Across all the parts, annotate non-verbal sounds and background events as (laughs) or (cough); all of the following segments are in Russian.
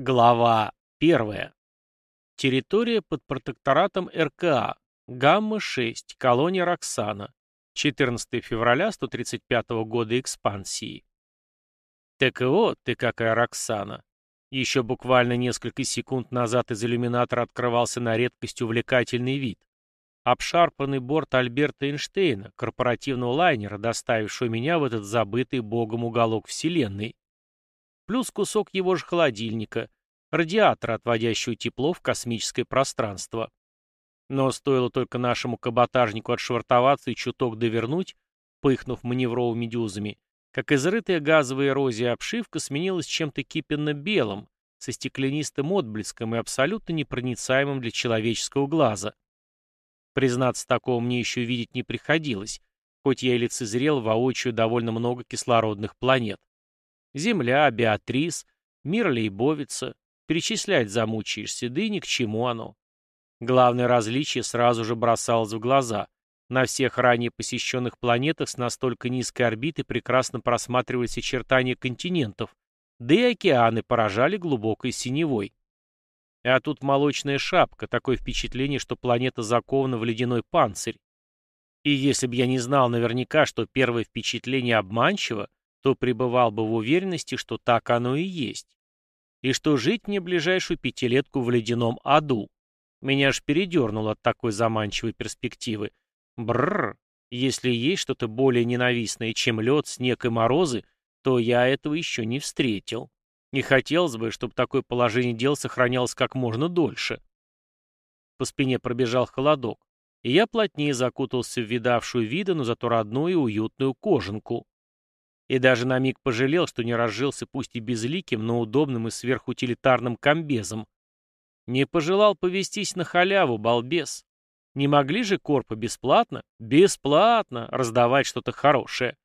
Глава 1. Территория под протекторатом РКА. Гамма-6. Колония Роксана. 14 февраля 135 года экспансии. Так вот ты какая Роксана. Еще буквально несколько секунд назад из иллюминатора открывался на редкость увлекательный вид. Обшарпанный борт Альберта Эйнштейна, корпоративного лайнера, доставившего меня в этот забытый богом уголок Вселенной плюс кусок его же холодильника, радиатора, отводящего тепло в космическое пространство. Но стоило только нашему каботажнику отшвартоваться и чуток довернуть, пыхнув маневровыми дюзами, как изрытая газовая эрозия обшивка сменилась чем-то кипенно-белым, со стеклянистым отблеском и абсолютно непроницаемым для человеческого глаза. Признаться, такого мне еще видеть не приходилось, хоть я и лицезрел воочию довольно много кислородных планет. Земля, Беатрис, мир Лейбовица. Перечислять замучаешься, да и ни к чему оно. Главное различие сразу же бросалось в глаза. На всех ранее посещенных планетах с настолько низкой орбиты прекрасно просматривались очертания континентов, да и океаны поражали глубокой синевой. А тут молочная шапка, такое впечатление, что планета закована в ледяной панцирь. И если бы я не знал наверняка, что первое впечатление обманчиво, то пребывал бы в уверенности, что так оно и есть. И что жить мне ближайшую пятилетку в ледяном аду. Меня аж передернуло от такой заманчивой перспективы. Бррр, если есть что-то более ненавистное, чем лед, снег и морозы, то я этого еще не встретил. Не хотелось бы, чтобы такое положение дел сохранялось как можно дольше. По спине пробежал холодок, и я плотнее закутался в видавшую вида, но зато родную и уютную кожанку. И даже на миг пожалел, что не разжился пусть и безликим, но удобным и сверхутилитарным комбезом. Не пожелал повестись на халяву, балбес. Не могли же корпы бесплатно, бесплатно раздавать что-то хорошее.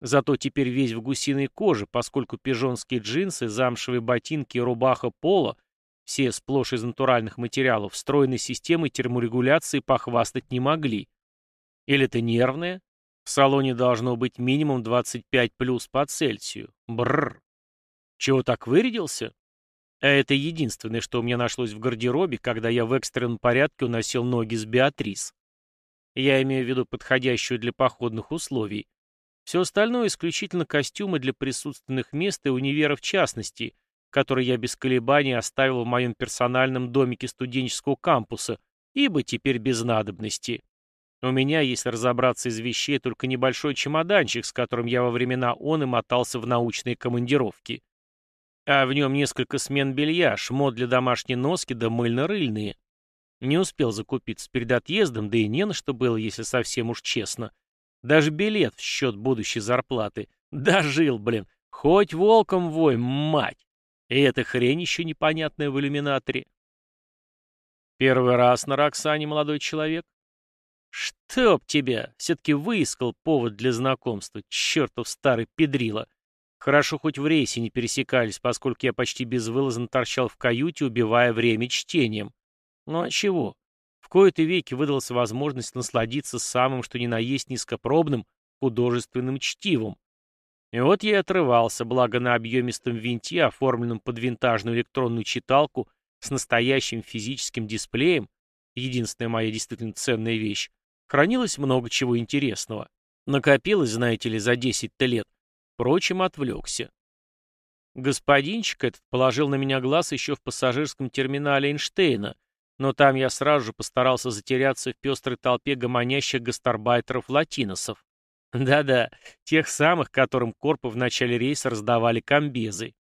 Зато теперь весь в гусиной коже, поскольку пижонские джинсы, замшевые ботинки и рубаха пола, все сплошь из натуральных материалов, встроенной системой терморегуляции похвастать не могли. Или это нервное, в салоне должно быть минимум 25 плюс по Цельсию. Бррр. Чего так вырядился? А это единственное, что у меня нашлось в гардеробе, когда я в экстренном порядке уносил ноги с Беатрис. Я имею в виду подходящую для походных условий. Все остальное исключительно костюмы для присутственных мест и универа в частности, которые я без колебаний оставил в моем персональном домике студенческого кампуса, ибо теперь без надобности. У меня, если разобраться из вещей, только небольшой чемоданчик, с которым я во времена он и мотался в научные командировки. А в нем несколько смен белья, шмот для домашней носки да мыльно-рыльные. Не успел закупиться перед отъездом, да и не на что было, если совсем уж честно. Даже билет в счет будущей зарплаты. Дожил, блин. Хоть волком вой, мать. И эта хрень еще непонятная в иллюминаторе. Первый раз на Роксане, молодой человек? «Чтоб тебя!» Все-таки выискал повод для знакомства, чертов старый педрила. Хорошо хоть в рейсе не пересекались, поскольку я почти безвылазно торчал в каюте, убивая время чтением. Ну а чего? В кои-то веки выдалась возможность насладиться самым, что ни на есть, низкопробным художественным чтивом. И вот я и отрывался, благо на объемистом винте, оформленном под винтажную электронную читалку с настоящим физическим дисплеем, единственная моя действительно ценная вещь, Хранилось много чего интересного. Накопилось, знаете ли, за 10-то лет. Впрочем, отвлекся. Господинчик этот положил на меня глаз еще в пассажирском терминале Эйнштейна, но там я сразу же постарался затеряться в пестрой толпе гомонящих гастарбайтеров-латиносов. Да-да, тех самых, которым корпы в начале рейса раздавали комбезы.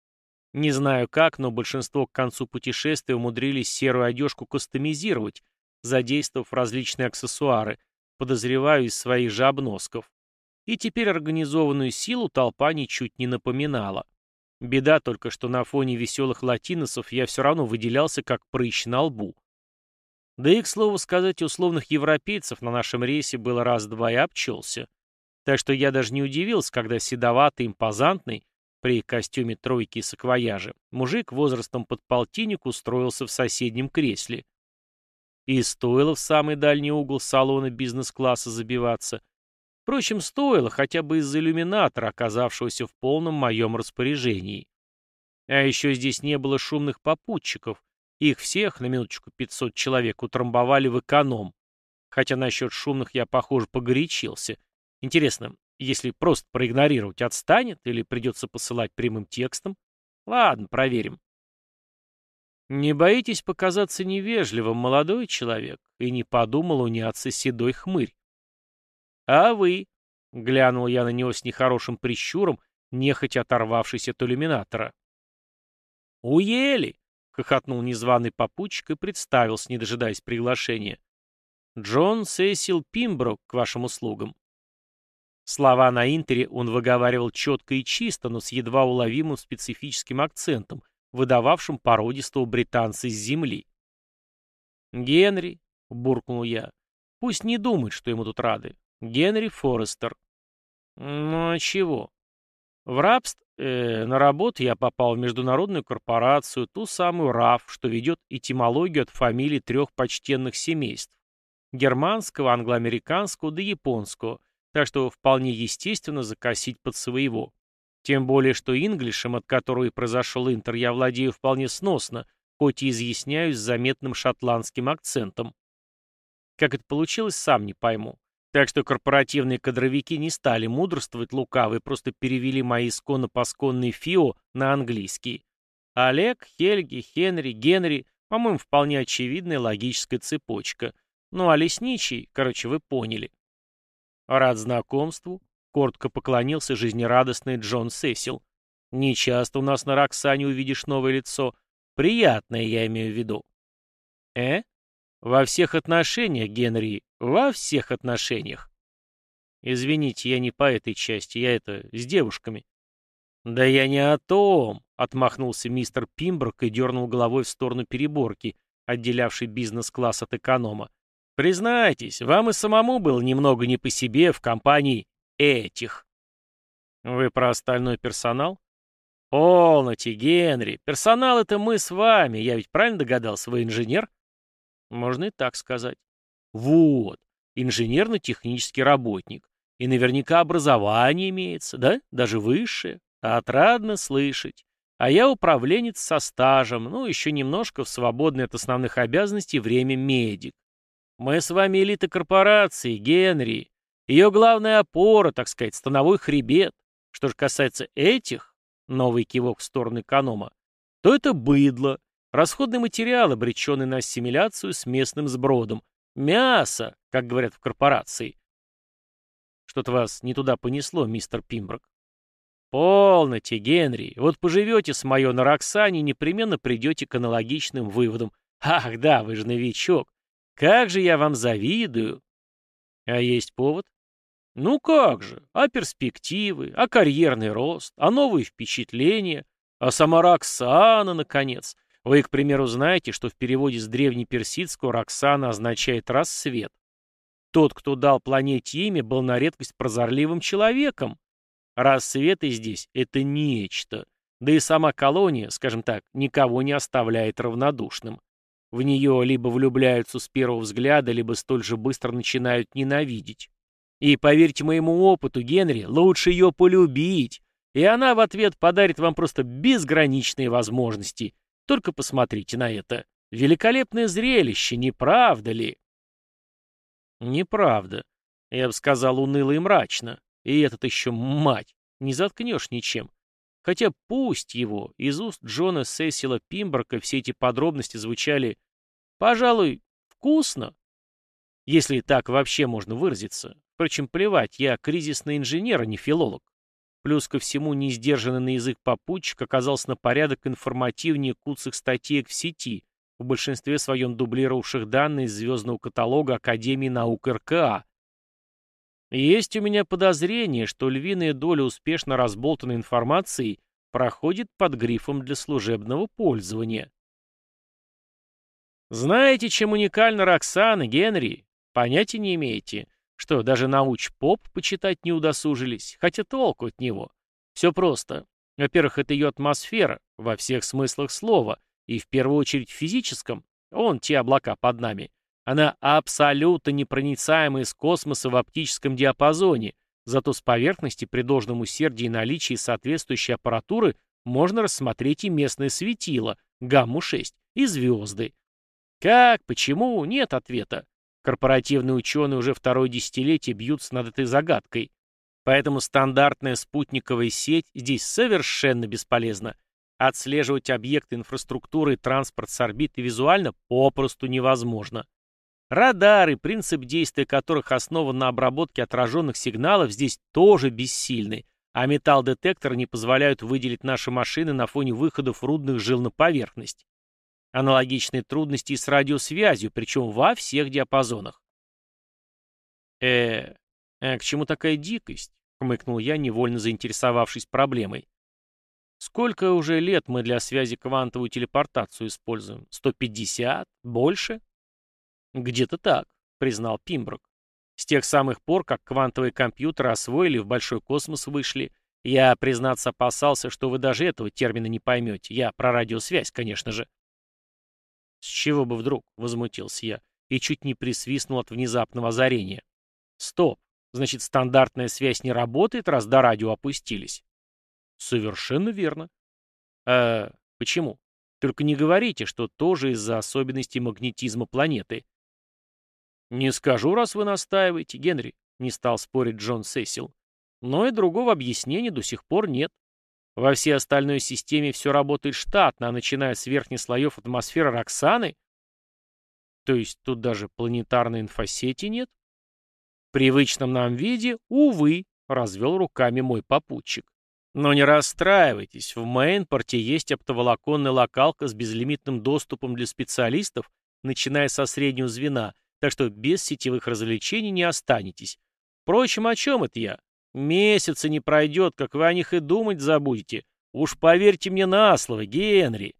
Не знаю как, но большинство к концу путешествия умудрились серую одежку кастомизировать, задействовав различные аксессуары, подозреваю, из своих же обносков. И теперь организованную силу толпа ничуть не напоминала. Беда только, что на фоне веселых латиносов я все равно выделялся как прыщ на лбу. Да и, к слову сказать, условных европейцев на нашем рейсе было раз-два и обчелся. Так что я даже не удивился, когда седоватый, импозантный, при костюме тройки и саквояже, мужик возрастом под полтинник устроился в соседнем кресле. И стоило в самый дальний угол салона бизнес-класса забиваться. Впрочем, стоило хотя бы из-за иллюминатора, оказавшегося в полном моем распоряжении. А еще здесь не было шумных попутчиков. Их всех, на минуточку 500 человек, утрамбовали в эконом. Хотя насчет шумных я, похоже, погорячился. Интересно, если просто проигнорировать, отстанет или придется посылать прямым текстом? Ладно, проверим. Не боитесь показаться невежливым, молодой человек, и не подумал уняться седой хмырь. А вы? Глянул я на него с нехорошим прищуром, нехотя оторвавшись от иллюминатора. «Уели!» — хохотнул незваный попутчик и представился, не дожидаясь приглашения. «Джон Сесил Пимброк к вашим услугам». Слова на интере он выговаривал четко и чисто, но с едва уловимым специфическим акцентом, выдававшим породистого британца с земли. «Генри», — буркнул я, — «пусть не думает, что ему тут рады. Генри Форестер». «Ну а чего?» В рабство, э, на работу я попал в международную корпорацию, ту самую РАФ, что ведет этимологию от фамилий трех почтенных семейств. Германского, англоамериканского да японского, так что вполне естественно закосить под своего. Тем более, что инглишем, от которого произошел интер, я владею вполне сносно, хоть и изъясняюсь заметным шотландским акцентом. Как это получилось, сам не пойму. Так что корпоративные кадровики не стали мудрствовать лукавы, просто перевели мои исконно-посконные ФИО на английский. Олег, Хельги, Хенри, Генри, по-моему, вполне очевидная логическая цепочка. Ну а лесничий, короче, вы поняли. Рад знакомству, коротко поклонился жизнерадостный Джон Сесил. Не часто у нас на Роксане увидишь новое лицо. Приятное я имею в виду. Э? Во всех отношениях, Генри, во всех отношениях. Извините, я не по этой части, я это, с девушками. Да я не о том, отмахнулся мистер Пимброк и дернул головой в сторону переборки, отделявшей бизнес-класс от эконома. Признайтесь, вам и самому было немного не по себе в компании этих. Вы про остальной персонал? Полноте, Генри. Персонал — это мы с вами. Я ведь правильно догадался, вы инженер? Можно и так сказать. Вот. Инженерно-технический работник. И наверняка образование имеется, да? Даже высшее. Отрадно слышать. А я управленец со стажем, ну, еще немножко в свободное от основных обязанностей время медик. Мы с вами элита корпорации, Генри. Ее главная опора, так сказать, становой хребет. Что же касается этих, новый кивок в сторону эконома, то это быдло, расходный материал, обреченный на ассимиляцию с местным сбродом. Мясо, как говорят в корпорации. Что-то вас не туда понесло, мистер Пимброк. Полноте, Генри. Вот поживете с моё на Роксане, непременно придете к аналогичным выводам. Ах, да, вы же новичок. Как же я вам завидую. А есть повод? Ну как же, а перспективы, а карьерный рост, а новые впечатления, а сама Роксана, наконец. Вы, к примеру, знаете, что в переводе с древнеперсидского Роксана означает «рассвет». Тот, кто дал планете имя, был на редкость прозорливым человеком. Рассветы здесь — это нечто. Да и сама колония, скажем так, никого не оставляет равнодушным. В нее либо влюбляются с первого взгляда, либо столь же быстро начинают ненавидеть. И поверьте моему опыту, Генри, лучше ее полюбить, и она в ответ подарит вам просто безграничные возможности. Только посмотрите на это. Великолепное зрелище, не правда ли? Неправда. Я бы сказал уныло и мрачно. И этот еще мать. Не заткнешь ничем. Хотя пусть его, из уст Джона Сесила Пимброка все эти подробности звучали, пожалуй, вкусно. Если так вообще можно выразиться. Впрочем, плевать, я кризисный инженер, а не филолог. Плюс ко всему, неиздержанный на язык попутчик оказался на порядок информативнее куцых статеек в сети, в большинстве своем дублировавших данные из звездного каталога Академии наук РКА, есть у меня подозрение, что львиная доля успешно разболтанной информации проходит под грифом для служебного пользования. Знаете, чем уникальна Роксана, Генри? Понятия не имеете, что даже науч-поп почитать не удосужились, хотя толку от него. Все просто. Во-первых, это ее атмосфера, во всех смыслах слова, и в первую очередь физическом. Он те облака под нами. Она абсолютно непроницаема из космоса в оптическом диапазоне, зато с поверхности при должном усердии и наличии соответствующей аппаратуры можно рассмотреть и местное светило, гамму-6, и звезды. Как, почему, нет ответа. Корпоративные ученые уже второе десятилетие бьются над этой загадкой. Поэтому стандартная спутниковая сеть здесь совершенно бесполезна. Отслеживать объекты инфраструктуры и транспорт с орбиты визуально попросту невозможно. Радары, принцип действия которых основан на обработке отраженных сигналов, здесь тоже бессильны, а металл-детекторы не позволяют выделить наши машины на фоне выходов рудных жил на поверхность. Аналогичные трудности с радиосвязью, причем во всех диапазонах. э а к чему такая дикость?» — хмыкнул я, невольно заинтересовавшись проблемой. «Сколько уже лет мы для связи квантовую телепортацию используем? 150? Больше?» «Где-то так», — признал Пимброк. «С тех самых пор, как квантовые компьютеры освоили, в большой космос вышли, я, признаться, опасался, что вы даже этого термина не поймете. Я про радиосвязь, конечно же». «С чего бы вдруг?» — возмутился я и чуть не присвистнул от внезапного озарения. «Стоп! Значит, стандартная связь не работает, раз до радио опустились?» «Совершенно верно». «Э, почему? Только не говорите, что тоже из-за особенностей магнетизма планеты. «Не скажу, раз вы настаиваете, Генри», — не стал спорить Джон Сесил. «Но и другого объяснения до сих пор нет. Во всей остальной системе все работает штатно, а начиная с верхних слоев атмосферы Роксаны...» «То есть тут даже планетарной инфосети нет?» «В привычном нам виде, увы», — развел руками мой попутчик. Но не расстраивайтесь, в Мейнпорте есть оптоволоконная локалка с безлимитным доступом для специалистов, начиная со среднего звена — так что без сетевых развлечений не останетесь. Впрочем, о чем это я? Месяца не пройдет, как вы о них и думать забудете. Уж поверьте мне на слово, Генри.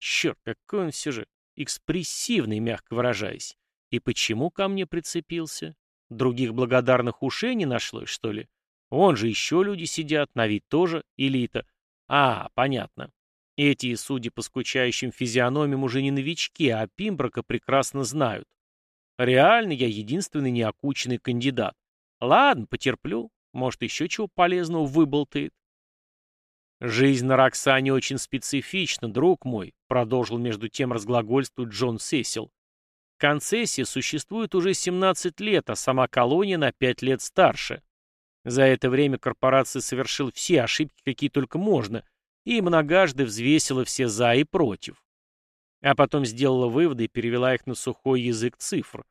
Черт, какой он все же экспрессивный, мягко выражаясь. И почему ко мне прицепился? Других благодарных ушей не нашлось, что ли? Вон же еще люди сидят, на вид тоже элита. А, понятно. Эти, судя по скучающим физиономиям, уже не новички, а Пимброка прекрасно знают. Реально я единственный неокученный кандидат. Ладно, потерплю. Может, еще чего полезного выболтает. «Жизнь на Роксане очень специфична, друг мой», продолжил между тем разглагольствовать Джон Сесил. «Концессия существует уже 17 лет, а сама колония на 5 лет старше. За это время корпорация совершила все ошибки, какие только можно, и многожды взвесила все «за» и «против». А потом сделала выводы и перевела их на сухой язык цифр.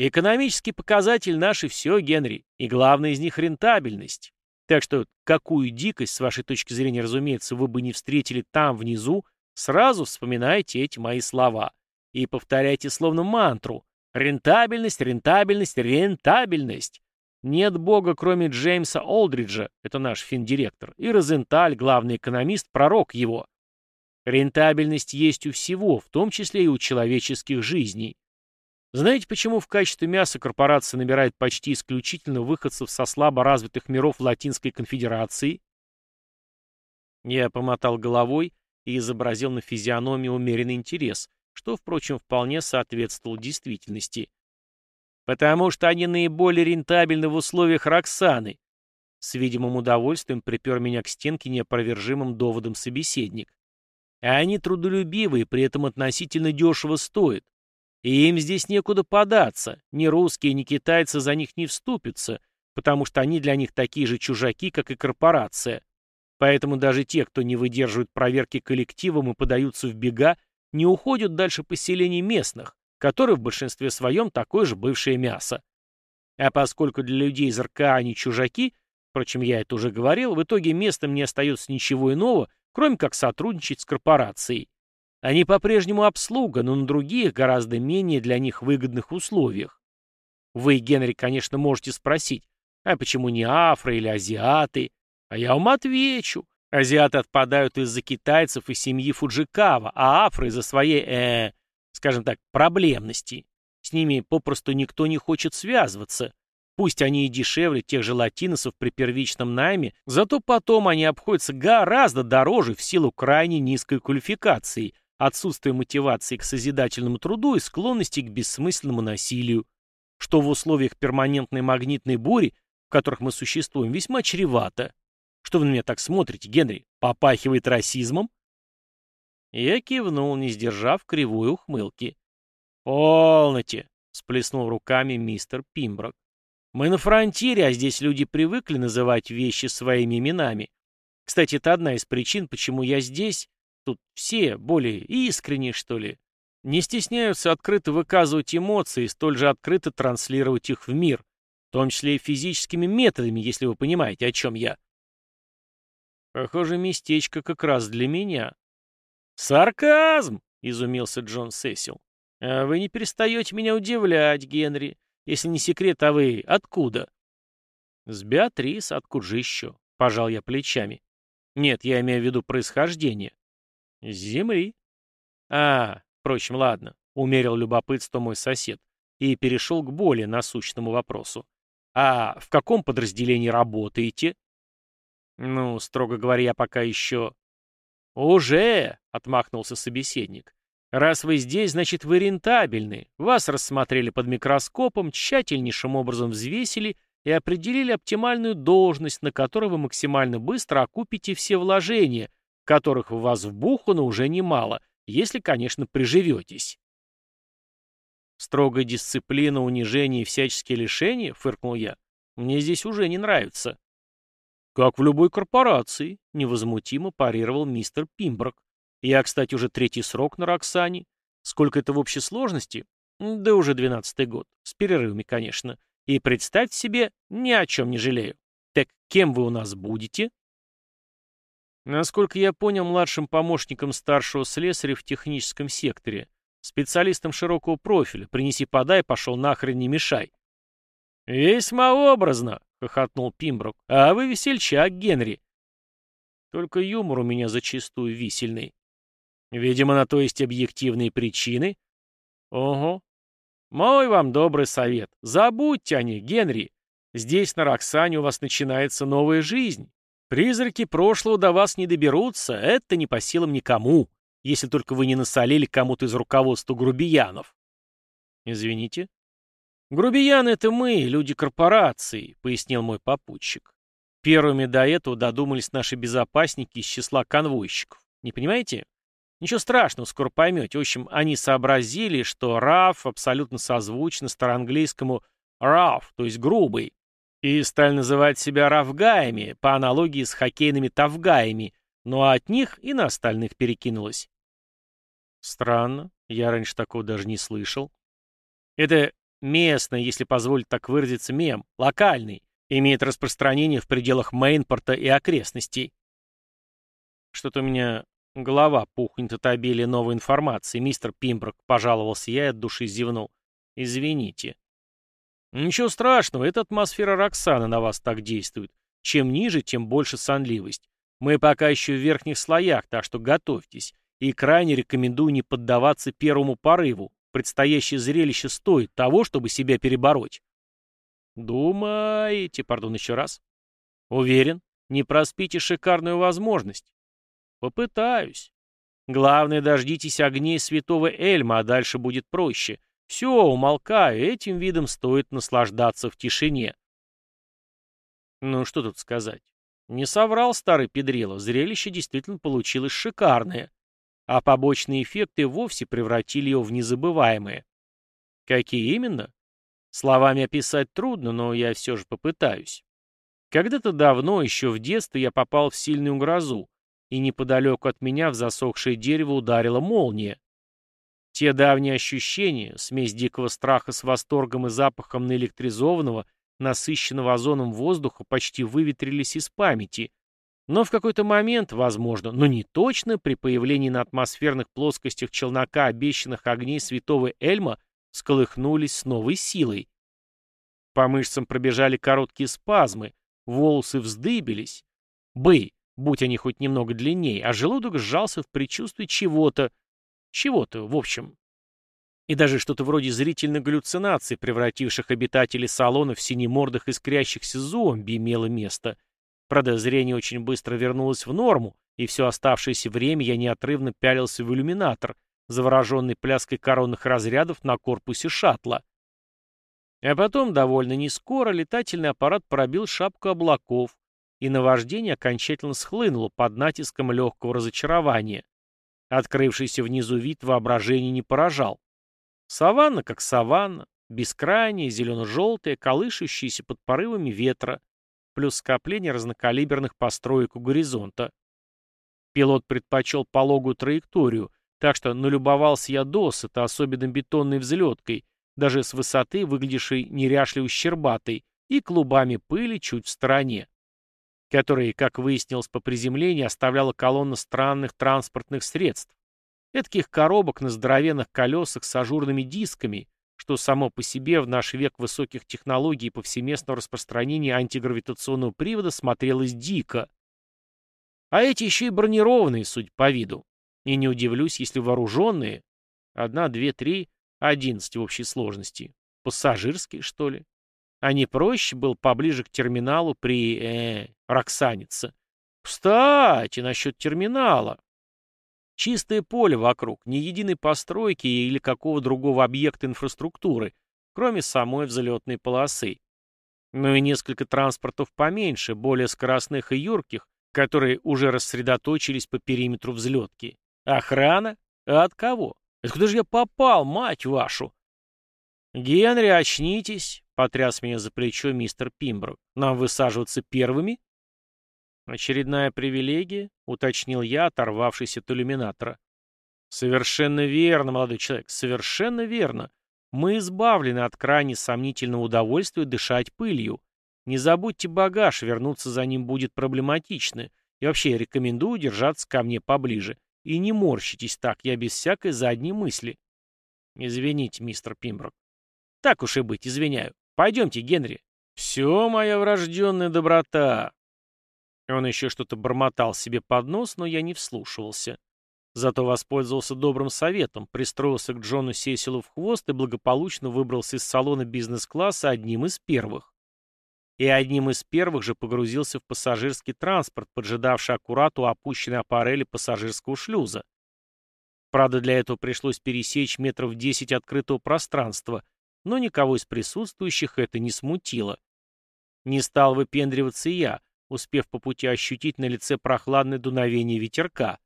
Экономический показатель наш и все, Генри, и главное из них рентабельность. Так что какую дикость, с вашей точки зрения, разумеется, вы бы не встретили там, внизу, сразу вспоминайте эти мои слова и повторяйте словно мантру. Рентабельность, рентабельность, рентабельность. Нет бога, кроме Джеймса Олдриджа, это наш финдиректор, и Розенталь, главный экономист, пророк его. Рентабельность есть у всего, в том числе и у человеческих жизней. Знаете, почему в качестве мяса корпорация набирает почти исключительно выходцев со слабо развитых миров Латинской конфедерации? Я помотал головой и изобразил на физиономии умеренный интерес, что, впрочем, вполне соответствовал действительности. Потому что они наиболее рентабельны в условиях Роксаны. С видимым удовольствием припер меня к стенке неопровержимым доводом собеседник. А они трудолюбивые, при этом относительно дешево стоят. И им здесь некуда податься, ни русские, ни китайцы за них не вступятся, потому что они для них такие же чужаки, как и корпорация. Поэтому даже те, кто не выдерживает проверки коллективом и подаются в бега, не уходят дальше поселений местных, которые в большинстве своем такое же бывшее мясо. А поскольку для людей из РКА они чужаки, впрочем, я это уже говорил, в итоге местным не остается ничего иного, кроме как сотрудничать с корпорацией. Они по-прежнему обслуга, но на других, гораздо менее для них выгодных условиях. Вы, Генри, конечно, можете спросить, а почему не афро или азиаты? А я вам отвечу. Азиаты отпадают из-за китайцев и семьи Фуджикава, а афро из-за своей, э, скажем так, проблемности. С ними попросту никто не хочет связываться. Пусть они и дешевле тех же латиносов при первичном найме, зато потом они обходятся гораздо дороже в силу крайне низкой квалификации – отсутствие мотивации к созидательному труду и склонности к бессмысленному насилию, что в условиях перманентной магнитной бури, в которых мы существуем, весьма чревато. Что вы на меня так смотрите, Генри? Попахивает расизмом?» Я кивнул, не сдержав кривой ухмылки. «Полноте!» — сплеснул руками мистер Пимброк. «Мы на фронтире, а здесь люди привыкли называть вещи своими именами. Кстати, это одна из причин, почему я здесь. Тут все более искренние, что ли. Не стесняются открыто выказывать эмоции и столь же открыто транслировать их в мир, в том числе и физическими методами, если вы понимаете, о чем я. Похоже, местечко как раз для меня. «Сарказм!» — изумился Джон Сесил. «А вы не перестаете меня удивлять, Генри. Если не секрет, а вы откуда?» «С Беатрис, откуда же еще?» — пожал я плечами. «Нет, я имею в виду происхождение». «С земли». «А, впрочем, ладно», — умерил любопытство мой сосед и перешел к более насущному вопросу. «А в каком подразделении работаете?» «Ну, строго говоря, я пока еще «Уже!» — отмахнулся собеседник. «Раз вы здесь, значит, вы рентабельны. Вас рассмотрели под микроскопом, тщательнейшим образом взвесили и определили оптимальную должность, на которой вы максимально быстро окупите все вложения, которых в вас вбухано уже немало, если, конечно, приживетесь». «Строгая дисциплина, унижение и всяческие лишения?» — фыркнул я. «Мне здесь уже не нравится». «Как в любой корпорации», — невозмутимо парировал мистер Пимброк. «Я, кстати, уже третий срок на Роксане. Сколько это в общей сложности? Да уже двенадцатый год. С перерывами, конечно. И представьте себе, ни о чем не жалею. Так кем вы у нас будете?» Насколько я понял, младшим помощником старшего слесаря в техническом секторе, специалистом широкого профиля, принеси-подай, пошел нахрен не мешай. «Весьма образно», — хохотнул Пимброк. «А вы весельчак, Генри». Только юмор у меня зачастую висельный. Видимо, на то есть объективные причины. Ого. Мой вам добрый совет. Забудьте о них, Генри. Здесь, на Роксане, у вас начинается новая жизнь. Призраки прошлого до вас не доберутся, это не по силам никому, если только вы не насолили кому-то из руководства грубиянов. Извините, «Грубияны — это мы, люди корпорации», — пояснил мой попутчик. «Первыми до этого додумались наши безопасники из числа конвойщиков. Не понимаете? Ничего страшного, скоро поймете. В общем, они сообразили, что «раф» абсолютно созвучно староанглийскому «раф», то есть «грубый», и стали называть себя «рафгаями», по аналогии с хоккейными «тавгаями», но от них и на остальных перекинулось. Странно, я раньше такого даже не слышал. Это Местный, если позволить так выразиться, мем, локальный, имеет распространение в пределах Мейнпорта и окрестностей. Что-то у меня голова пухнет от обилия новой информации, мистер Пимброк, пожаловался я и от души зевнул. Извините. Ничего страшного, эта атмосфера Роксана на вас так действует. Чем ниже, тем больше сонливость. Мы пока еще в верхних слоях, так что готовьтесь. И крайне рекомендую не поддаваться первому порыву. Предстоящее зрелище стоит того, чтобы себя перебороть. Думаете, пардон, еще раз? Уверен, не проспите шикарную возможность. Попытаюсь. Главное, дождитесь огней святого Эльма, а дальше будет проще. Все, умолкаю, этим видом стоит наслаждаться в тишине. Ну, что тут сказать. Не соврал старый Педрило, зрелище действительно получилось шикарное а побочные эффекты вовсе превратили его в незабываемые. Какие именно? Словами описать трудно, но я все же попытаюсь. Когда-то давно, еще в детстве, я попал в сильную грозу, и неподалеку от меня в засохшее дерево ударила молния. Те давние ощущения, смесь дикого страха с восторгом и запахом наэлектризованного, насыщенного озоном воздуха, почти выветрились из памяти, но в какой-то момент, возможно, но не точно, при появлении на атмосферных плоскостях челнока обещанных огней святого Эльма сколыхнулись с новой силой. По мышцам пробежали короткие спазмы, волосы вздыбились. Бы, будь они хоть немного длиннее, а желудок сжался в предчувствии чего-то, чего-то, в общем. И даже что-то вроде зрительной галлюцинации, превративших обитателей салона в синемордых искрящихся зомби, имело место — Правда, зрение очень быстро вернулось в норму, и все оставшееся время я неотрывно пялился в иллюминатор, завороженный пляской коронных разрядов на корпусе шаттла. А потом, довольно нескоро, летательный аппарат пробил шапку облаков, и наваждение окончательно схлынуло под натиском легкого разочарования. Открывшийся внизу вид воображения не поражал. Саванна как саванна, бескрайняя, зелено-желтая, колышущаяся под порывами ветра, плюс скопление разнокалиберных построек у горизонта. Пилот предпочел пологую траекторию, так что налюбовался я досыта, особенно бетонной взлеткой, даже с высоты выглядевшей неряшливо щербатой, и клубами пыли чуть в стороне, которые, как выяснилось по приземлению, оставляла колонна странных транспортных средств, эдаких коробок на здоровенных колесах с ажурными дисками, что само по себе в наш век высоких технологий и повсеместного распространения антигравитационного привода смотрелось дико. А эти еще и бронированные, судя по виду. И не удивлюсь, если вооруженные, одна, две, три, одиннадцать в общей сложности, пассажирские, что ли. А не проще был поближе к терминалу при, э, Роксанице. Кстати, насчет терминала. Чистое поле вокруг, ни единой постройки или какого другого объекта инфраструктуры, кроме самой взлетной полосы. Ну и несколько транспортов поменьше, более скоростных и юрких, которые уже рассредоточились по периметру взлетки. Охрана? А от кого? Откуда же я попал, мать вашу? Генри, очнитесь, потряс меня за плечо мистер Пимброк. Нам высаживаться первыми? Очередная привилегия, уточнил я, оторвавшись от иллюминатора. Совершенно верно, молодой человек, совершенно верно. Мы избавлены от крайне сомнительного удовольствия дышать пылью. Не забудьте багаж, вернуться за ним будет проблематично. И вообще рекомендую держаться ко мне поближе. И не морщитесь так, я без всякой задней мысли. Извините, мистер Пимброк. Так уж и быть, извиняю. Пойдемте, Генри. Все, моя врожденная доброта. Он еще что-то бормотал себе под нос, но я не вслушивался. Зато воспользовался добрым советом, пристроился к Джону Сесилу в хвост и благополучно выбрался из салона бизнес-класса одним из первых. И одним из первых же погрузился в пассажирский транспорт, поджидавший аккурат у опущенной аппарели пассажирского шлюза. Правда, для этого пришлось пересечь метров десять открытого пространства, но никого из присутствующих это не смутило. Не стал выпендриваться и я, успев по пути ощутить на лице прохладное дуновение ветерка.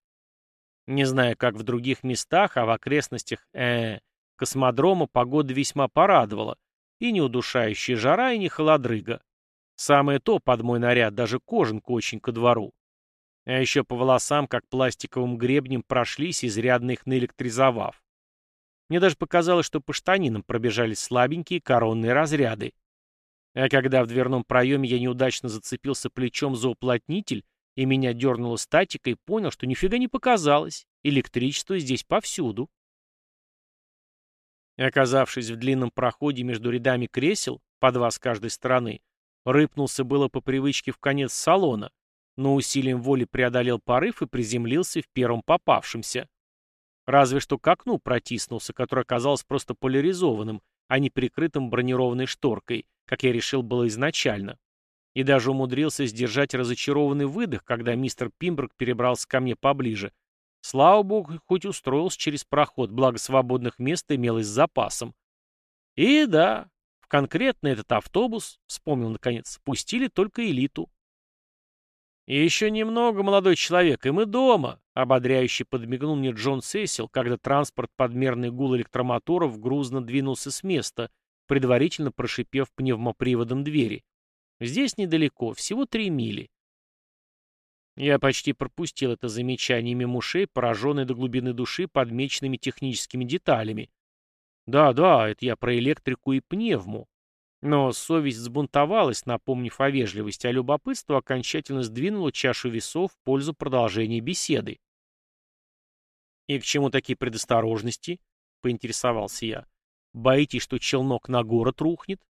Не знаю, как в других местах, а в окрестностях э, космодрома погода весьма порадовала. И не удушающая жара, и не холодрыга. Самое то под мой наряд, даже кожанку очень ко двору. А еще по волосам, как пластиковым гребнем, прошлись, изрядно их наэлектризовав. Мне даже показалось, что по штанинам пробежались слабенькие коронные разряды. А когда в дверном проеме я неудачно зацепился плечом за уплотнитель, и меня дернуло статикой, понял, что нифига не показалось. Электричество здесь повсюду. Оказавшись в длинном проходе между рядами кресел, по два с каждой стороны, Рыпнулся было по привычке в конец салона, но усилием воли преодолел порыв и приземлился в первом попавшемся. Разве что к окну протиснулся, которое оказалось просто поляризованным, а не прикрытым бронированной шторкой, как я решил было изначально. И даже умудрился сдержать разочарованный выдох, когда мистер Пимберг перебрался ко мне поближе. Слава богу, хоть устроился через проход, благо свободных мест имелось с запасом. И да, Конкретно этот автобус, вспомнил наконец, пустили только элиту. «И еще немного, молодой человек, и мы дома», — ободряюще подмигнул мне Джон Сесил, когда транспорт подмерный гул электромоторов грузно двинулся с места, предварительно прошипев пневмоприводом двери. «Здесь недалеко, всего три мили». Я почти пропустил это замечание мимо ушей, пораженный до глубины души подмеченными техническими деталями. Да, да, это я про электрику и пневму. Но совесть взбунтовалась, напомнив о вежливости, а любопытство окончательно сдвинуло чашу весов в пользу продолжения беседы. «И к чему такие предосторожности?» — поинтересовался я. «Боитесь, что челнок на город рухнет?»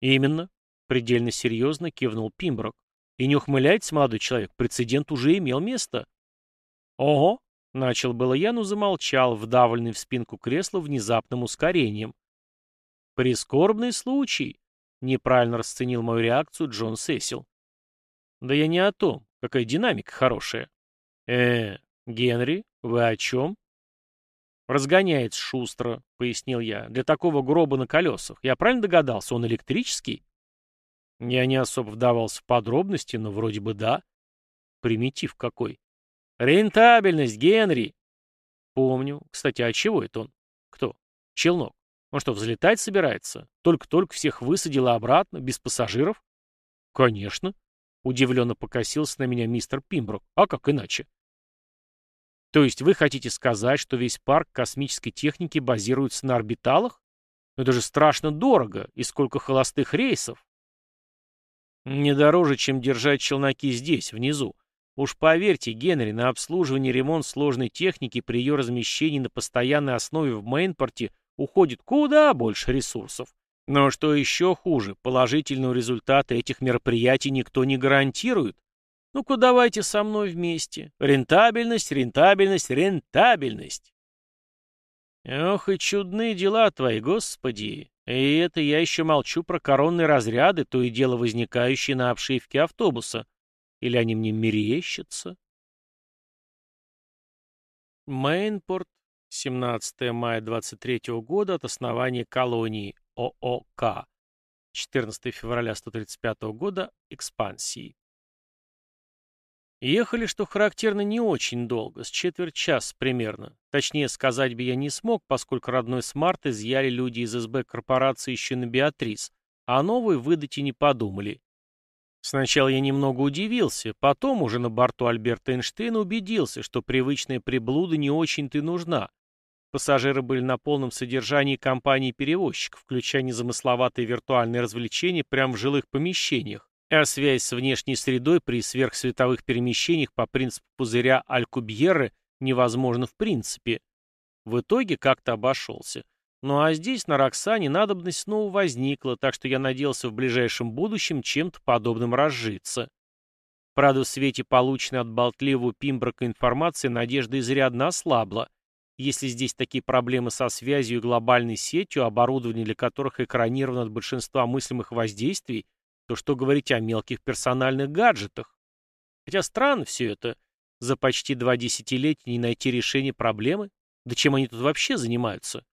«Именно», — предельно серьезно кивнул Пимброк. «И не ухмыляйтесь, молодой человек, прецедент уже имел место». «Ого», Начал было я, но замолчал, вдавленный в спинку кресла внезапным ускорением. «Прискорбный случай», — неправильно расценил мою реакцию Джон Сесил. «Да я не о том. Какая динамика хорошая». «Э, Генри, вы о чем?» «Разгоняется шустро», — пояснил я. «Для такого гроба на колесах. Я правильно догадался, он электрический?» Я не особо вдавался в подробности, но вроде бы да. Примитив какой. Рентабельность, Генри! Помню. Кстати, а чего это он? Кто? Челнок. Он что, взлетать собирается? Только-только всех высадил обратно, без пассажиров? Конечно. Удивленно покосился на меня мистер Пимбрук. А как иначе? То есть вы хотите сказать, что весь парк космической техники базируется на орбиталах? Но это же страшно дорого. И сколько холостых рейсов? Не дороже, чем держать челноки здесь, внизу. Уж поверьте, Генри, на обслуживание и ремонт сложной техники при ее размещении на постоянной основе в Мейнпорте уходит куда больше ресурсов. Но что еще хуже, положительного результата этих мероприятий никто не гарантирует. Ну-ка давайте со мной вместе. Рентабельность, рентабельность, рентабельность. Ох и чудные дела твои, господи. И это я еще молчу про коронные разряды, то и дело возникающие на обшивке автобуса. Или они мне мерещатся? Мейнпорт, 17 мая 23 года от основания колонии ООК. 14 февраля 135 года экспансии. Ехали, что характерно, не очень долго, с четверть часа примерно. Точнее сказать бы я не смог, поскольку родной смарт изъяли люди из СБ корпорации еще на Беатрис, а новый выдать и не подумали. Сначала я немного удивился, потом уже на борту Альберта Эйнштейна убедился, что привычная приблуда не очень-то нужна. Пассажиры были на полном содержании компании-перевозчиков, включая незамысловатые виртуальные развлечения прямо в жилых помещениях, а связь с внешней средой при сверхсветовых перемещениях по принципу пузыря Алькубьерры невозможна в принципе. В итоге как-то обошелся. Ну а здесь, на Роксане, надобность снова возникла, так что я надеялся в ближайшем будущем чем-то подобным разжиться. Правда, в свете полученной от болтливого Пимброка информации надежда изрядно ослабла. Если здесь такие проблемы со связью и глобальной сетью, оборудование для которых экранировано от большинства мыслимых воздействий, то что говорить о мелких персональных гаджетах? Хотя странно все это. За почти два десятилетия не найти решение проблемы? Да чем они тут вообще занимаются?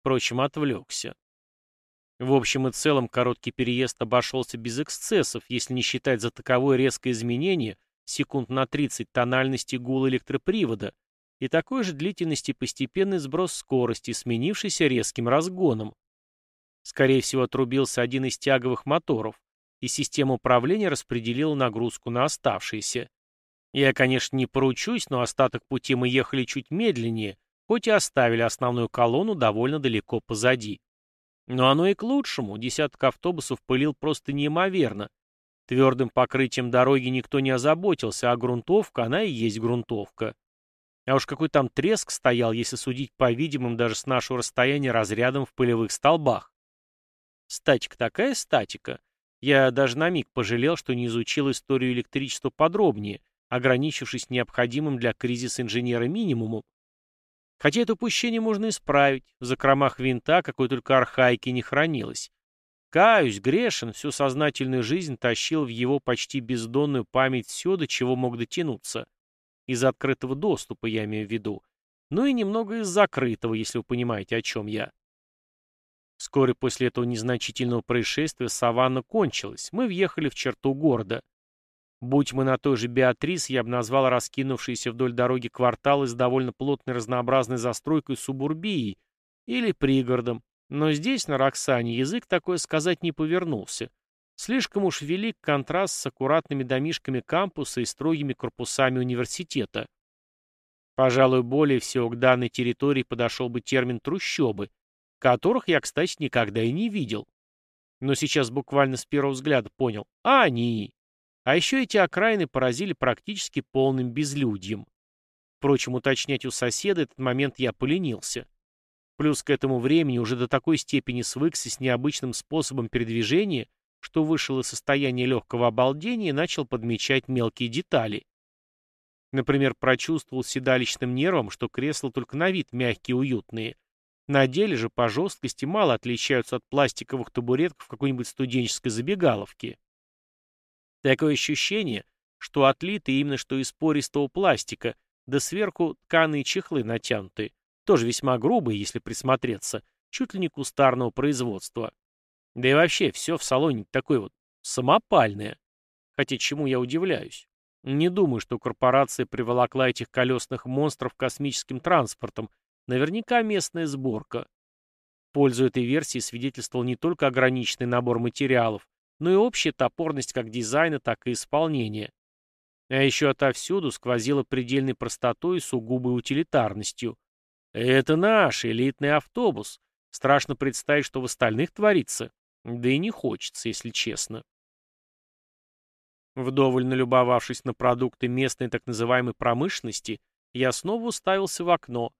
Впрочем, отвлекся. В общем и целом, короткий переезд обошелся без эксцессов, если не считать за таковое резкое изменение секунд на 30 тональности гула электропривода и такой же длительности постепенный сброс скорости, сменившийся резким разгоном. Скорее всего, отрубился один из тяговых моторов, и система управления распределила нагрузку на оставшиеся. Я, конечно, не поручусь, но остаток пути мы ехали чуть медленнее, хоть и оставили основную колонну довольно далеко позади. Но оно и к лучшему, десяток автобусов пылил просто неимоверно. Твердым покрытием дороги никто не озаботился, а грунтовка, она и есть грунтовка. А уж какой там треск стоял, если судить по видимым даже с нашего расстояния разрядам в пылевых столбах. Статика такая статика. Я даже на миг пожалел, что не изучил историю электричества подробнее, ограничившись необходимым для кризиса инженера минимумом, Хотя это упущение можно исправить, в закромах винта какой только архаики не хранилось. Каюсь, грешен, всю сознательную жизнь тащил в его почти бездонную память все, до чего мог дотянуться. Из открытого доступа я имею в виду. Ну и немного из закрытого, если вы понимаете, о чем я. Вскоре после этого незначительного происшествия саванна кончилась. Мы въехали в черту города. Будь мы на той же Беатрис, я бы назвал раскинувшиеся вдоль дороги кварталы с довольно плотной разнообразной застройкой субурбией или пригородом, но здесь, на Роксане, язык такое сказать не повернулся. Слишком уж велик контраст с аккуратными домишками кампуса и строгими корпусами университета. Пожалуй, более всего к данной территории подошел бы термин «трущобы», которых я, кстати, никогда и не видел. Но сейчас буквально с первого взгляда понял – а они. А еще эти окраины поразили практически полным безлюдьем. Впрочем, уточнять у соседа этот момент я поленился. Плюс к этому времени уже до такой степени свыкся с необычным способом передвижения, что вышел из состояния легкого обалдения и начал подмечать мелкие детали. Например, прочувствовал седалищным нервом, что кресла только на вид мягкие и уютные. На деле же по жесткости мало отличаются от пластиковых табуреток в какой-нибудь студенческой забегаловке. Такое ощущение, что отлиты именно что из пористого пластика, да сверху тканые чехлы натянуты, тоже весьма грубые, если присмотреться, чуть ли не кустарного производства. Да и вообще, все в салоне такое вот Самопальная. Хотя чему я удивляюсь? Не думаю, что корпорация приволокла этих колесных монстров космическим транспортом. Наверняка местная сборка. пользу этой версии свидетельствовал не только ограниченный набор материалов, но и общая топорность как дизайна, так и исполнения. А еще отовсюду сквозила предельной простотой и сугубой утилитарностью. Это наш элитный автобус. Страшно представить, что в остальных творится. Да и не хочется, если честно. Вдоволь налюбовавшись на продукты местной так называемой промышленности, я снова уставился в окно.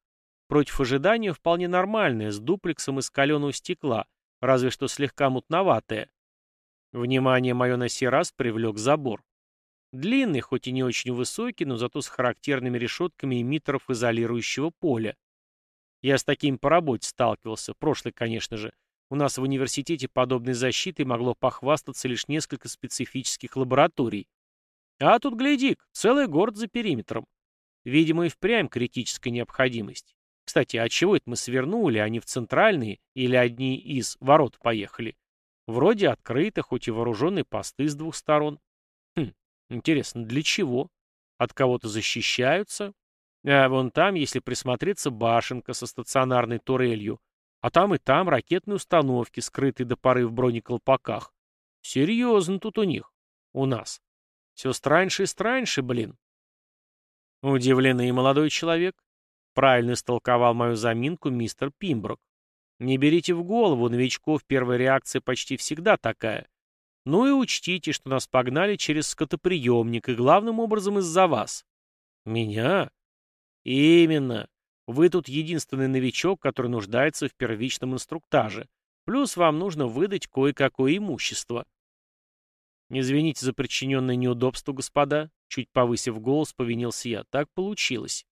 Против ожидания вполне нормальное, с дуплексом из каленого стекла, разве что слегка мутноватое. Внимание мое на сей раз привлек забор. Длинный, хоть и не очень высокий, но зато с характерными решетками эмиттеров изолирующего поля. Я с таким по работе сталкивался, прошлый, конечно же. У нас в университете подобной защитой могло похвастаться лишь несколько специфических лабораторий. А тут, гляди целый город за периметром. Видимо, и впрямь критическая необходимость. Кстати, а чего это мы свернули, а не в центральные или одни из ворот поехали? Вроде открыто, хоть и вооруженные посты с двух сторон. Хм, интересно, для чего? От кого-то защищаются? А вон там, если присмотреться, башенка со стационарной турелью, а там и там ракетные установки, скрытые до поры в бронеколпаках. Серьезно тут у них. У нас. Все страньше и страньше, блин. Удивленный молодой человек. Правильно истолковал мою заминку мистер Пимброк. Не берите в голову, новичков первая реакция почти всегда такая. Ну и учтите, что нас погнали через скотоприемник, и главным образом из-за вас. Меня? Именно. Вы тут единственный новичок, который нуждается в первичном инструктаже. Плюс вам нужно выдать кое-какое имущество. Извините за причиненное неудобство, господа. Чуть повысив голос, повинился я. Так получилось.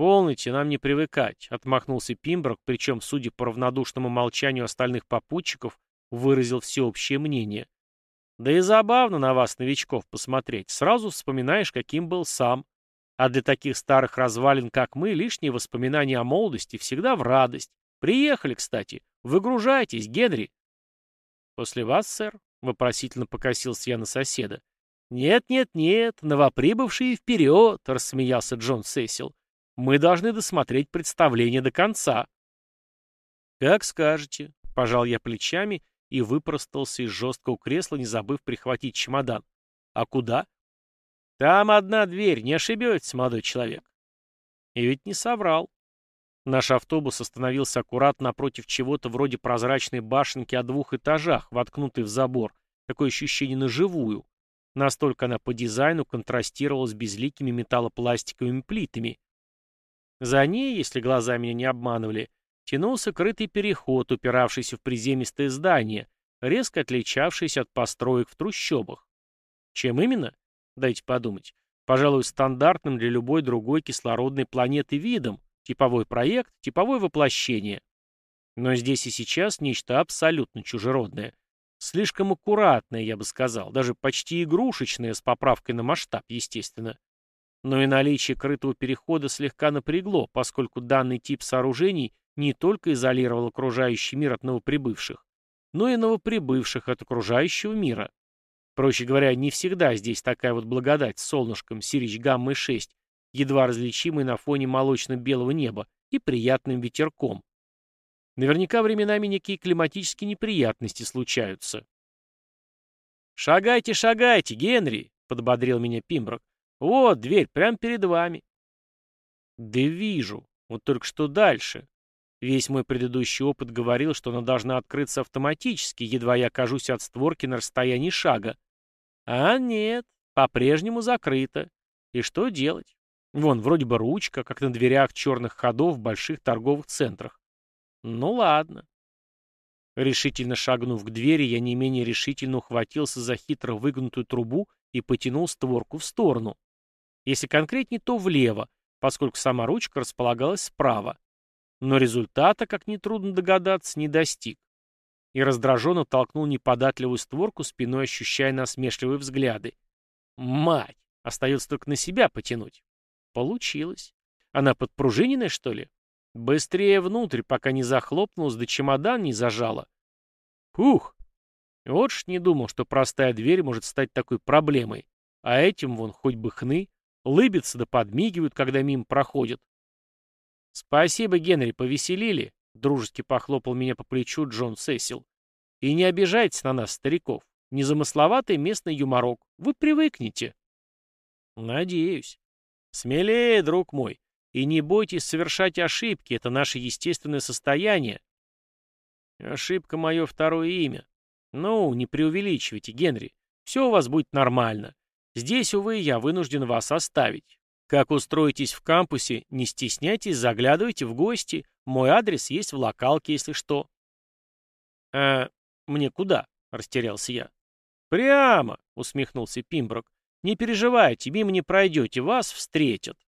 «Полните, нам не привыкать», — отмахнулся Пимброк, причем, судя по равнодушному молчанию остальных попутчиков, выразил всеобщее мнение. «Да и забавно на вас, новичков, посмотреть. Сразу вспоминаешь, каким был сам. А для таких старых развалин, как мы, лишние воспоминания о молодости всегда в радость. Приехали, кстати. Выгружайтесь, Генри. После вас, сэр, вопросительно покосился я на соседа. «Нет-нет-нет, новоприбывшие вперед!» — рассмеялся Джон Сесил. «Мы должны досмотреть представление до конца». «Как скажете», — пожал я плечами и выпростался из жесткого кресла, не забыв прихватить чемодан. «А куда?» «Там одна дверь, не ошибетесь, молодой человек». И ведь не соврал. Наш автобус остановился аккуратно напротив чего-то вроде прозрачной башенки о двух этажах, воткнутой в забор. Такое ощущение на живую. Настолько она по дизайну контрастировала с безликими металлопластиковыми плитами. За ней, если глаза меня не обманывали, тянулся крытый переход, упиравшийся в приземистое здание, резко отличавшийся от построек в трущобах. Чем именно? Дайте подумать. Пожалуй, стандартным для любой другой кислородной планеты видом. Типовой проект, типовое воплощение. Но здесь и сейчас нечто абсолютно чужеродное. Слишком аккуратное, я бы сказал, даже почти игрушечное, с поправкой на масштаб, естественно. Но и наличие крытого перехода слегка напрягло, поскольку данный тип сооружений не только изолировал окружающий мир от новоприбывших, но и новоприбывших от окружающего мира. Проще говоря, не всегда здесь такая вот благодать с солнышком Сирич Гаммы-6, едва различимой на фоне молочно-белого неба, и приятным ветерком. Наверняка временами некие климатические неприятности случаются. «Шагайте, шагайте, Генри!» — подбодрил меня Пимброк. «Вот, дверь, прямо перед вами». «Да вижу. Вот только что дальше. Весь мой предыдущий опыт говорил, что она должна открыться автоматически, едва я окажусь от створки на расстоянии шага. А нет, по-прежнему закрыто. И что делать? Вон, вроде бы ручка, как на дверях черных ходов в больших торговых центрах. Ну ладно. Решительно шагнув к двери, я не менее решительно ухватился за хитро выгнутую трубу и потянул створку в сторону. Если конкретнее, то влево, поскольку сама ручка располагалась справа. Но результата, как нетрудно догадаться, не достиг. И раздраженно толкнул неподатливую створку, спиной ощущая насмешливые взгляды. Мать! Остается только на себя потянуть. Получилось. Она подпружиненная, что ли? Быстрее внутрь, пока не захлопнулась, да чемодан не зажала. Фух! Вот ж не думал, что простая дверь может стать такой проблемой. А этим вон хоть бы хны, лыбятся да подмигивают, когда мимо проходят. «Спасибо, Генри, повеселили», — дружески похлопал меня по плечу Джон Сесил. «И не обижайтесь на нас, стариков. Незамысловатый местный юморок. Вы привыкнете». «Надеюсь». «Смелее, друг мой. И не бойтесь совершать ошибки. Это наше естественное состояние». «Ошибка — мое второе имя. Ну, не преувеличивайте, Генри. Все у вас будет нормально. Здесь, увы, я вынужден вас оставить. Как устроитесь в кампусе, не стесняйтесь, заглядывайте в гости. Мой адрес есть в локалке, если что. «А мне куда?» — растерялся я. «Прямо!» — усмехнулся Пимброк. «Не переживайте, мимо не пройдете, вас встретят».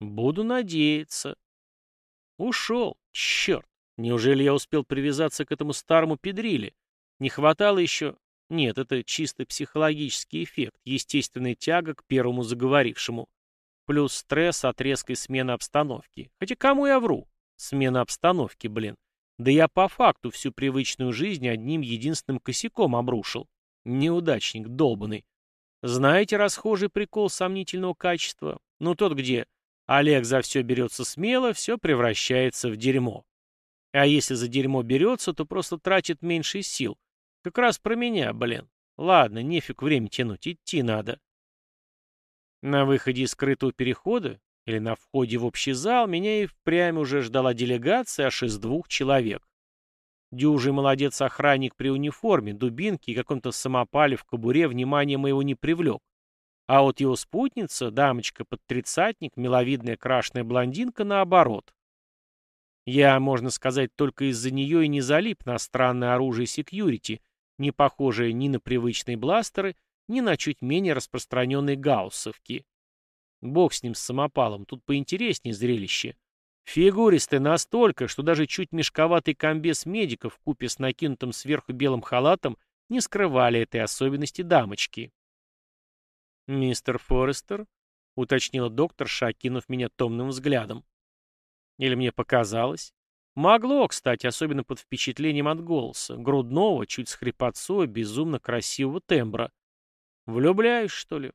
«Буду надеяться». «Ушел, черт! Неужели я успел привязаться к этому старому педриле? Не хватало еще... Нет, это чисто психологический эффект, естественная тяга к первому заговорившему. Плюс стресс от резкой смены обстановки. Хотя кому я вру? Смена обстановки, блин. Да я по факту всю привычную жизнь одним единственным косяком обрушил. Неудачник долбанный. Знаете расхожий прикол сомнительного качества? Ну тот где Олег за все берется смело, все превращается в дерьмо. А если за дерьмо берется, то просто тратит меньше сил, как раз про меня, блин. Ладно, нефиг время тянуть, идти надо. На выходе из скрытого перехода или на входе в общий зал меня и впрямь уже ждала делегация аж из двух человек. Дюжий молодец-охранник при униформе, дубинке и каком-то самопале в кобуре внимания моего не привлек. А вот его спутница, дамочка под тридцатник, миловидная крашеная блондинка, наоборот. Я, можно сказать, только из-за нее и не залип на странное оружие секьюрити, не похожие ни на привычные бластеры, ни на чуть менее распространенные гауссовки. Бог с ним с самопалом, тут поинтереснее зрелище. Фигуристый настолько, что даже чуть мешковатый комбез медиков купе с накинутым сверху белым халатом не скрывали этой особенности дамочки. «Мистер Форестер?» — уточнила доктор, окинув меня томным взглядом. Или мне показалось? Могло, кстати, особенно под впечатлением от голоса, грудного, чуть с хрипотцой, безумно красивого тембра. Влюбляюсь, что ли?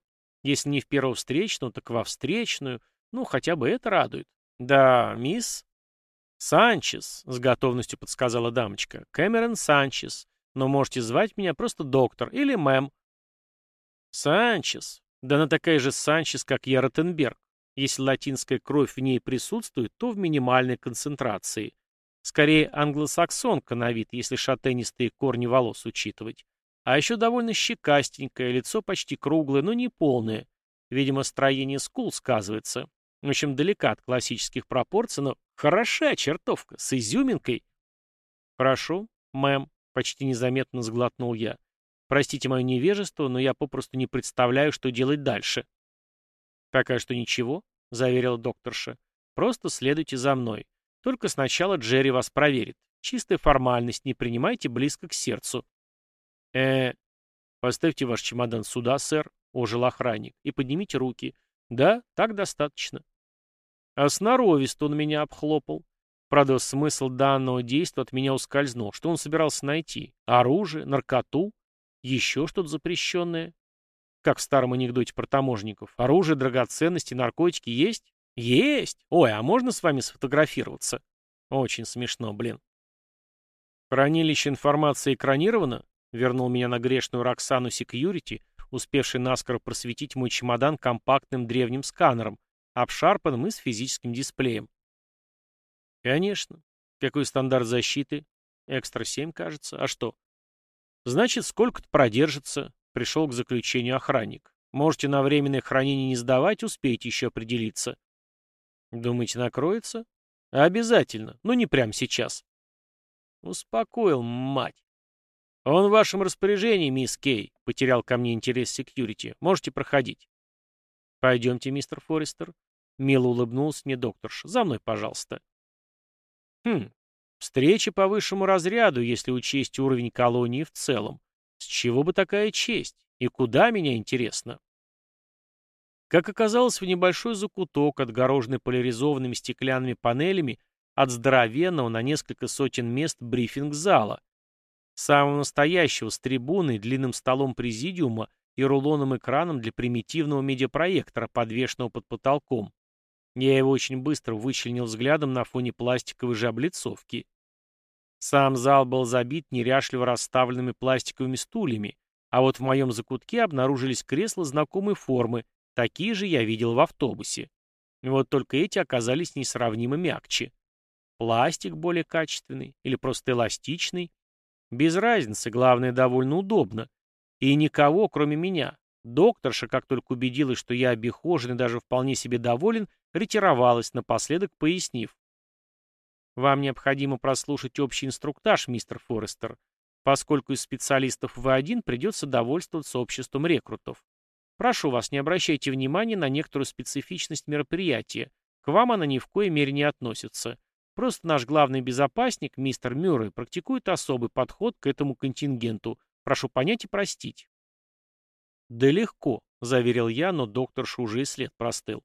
Если не в первую встречную, так во встречную. Ну, хотя бы это радует. Да, мисс... Санчес, с готовностью подсказала дамочка. Кэмерон Санчес. Но можете звать меня просто доктор или мэм. Санчес. Да она такая же Санчес, как я Ротенберг. Если латинская кровь в ней присутствует, то в минимальной концентрации. Скорее англосаксонка на вид, если шатенистые корни волос учитывать. А еще довольно щекастенькое, лицо почти круглое, но не полное. Видимо, строение скул сказывается. В общем, далека от классических пропорций, но хороша чертовка, с изюминкой. Хорошо, мэм, почти незаметно сглотнул я. Простите мое невежество, но я попросту не представляю, что делать дальше. Пока что ничего, заверила докторша. Просто следуйте за мной. Только сначала Джерри вас проверит. Чистая формальность, не принимайте близко к сердцу. Э Поставьте ваш чемодан сюда, сэр, ожил охранник, и поднимите руки. Да, так достаточно. А сноровисто он меня обхлопал. Правда, смысл данного действия от меня ускользнул. Что он собирался найти? Оружие? Наркоту? Еще что-то запрещенное? Как в старом анекдоте про таможников. Оружие, драгоценности, наркотики есть? Есть! Ой, а можно с вами сфотографироваться? Очень смешно, блин. Хранилище информации экранировано? Вернул меня на грешную Роксану Секьюрити, успевший наскоро просветить мой чемодан компактным древним сканером, обшарпанным и с физическим дисплеем. Конечно. Какой стандарт защиты? Экстра 7, кажется. А что? Значит, сколько-то продержится. Пришел к заключению охранник. Можете на временное хранение не сдавать, успеете еще определиться. Думаете, накроется? Обязательно, но не прямо сейчас. Успокоил, мать. Он в вашем распоряжении, мисс Кей, потерял ко мне интерес секьюрити. Можете проходить. Пойдемте, мистер Форестер. Мило улыбнулся мне докторша. За мной, пожалуйста. Хм, встреча по высшему разряду, если учесть уровень колонии в целом. С чего бы такая честь? И куда меня, интересно? Как оказалось, в небольшой закуток, отгороженный поляризованными стеклянными панелями от здоровенного на несколько сотен мест брифинг-зала. Самого настоящего, с трибуной, длинным столом президиума и рулоном экраном для примитивного медиапроектора, подвешенного под потолком. Я его очень быстро вычленил взглядом на фоне пластиковой же облицовки. Сам зал был забит неряшливо расставленными пластиковыми стульями, а вот в моем закутке обнаружились кресла знакомой формы, такие же я видел в автобусе. Вот только эти оказались несравнимо мягче. Пластик более качественный или просто эластичный. Без разницы, главное, довольно удобно. И никого, кроме меня. Докторша, как только убедилась, что я обихожен и даже вполне себе доволен, ретировалась, напоследок пояснив. «Вам необходимо прослушать общий инструктаж, мистер Форестер, поскольку из специалистов В1 придется довольствоваться обществом рекрутов. Прошу вас, не обращайте внимания на некоторую специфичность мероприятия. К вам она ни в коей мере не относится. Просто наш главный безопасник, мистер Мюррей, практикует особый подход к этому контингенту, Прошу понять и простить». «Да легко», — заверил я, но докторша уже и след простыл.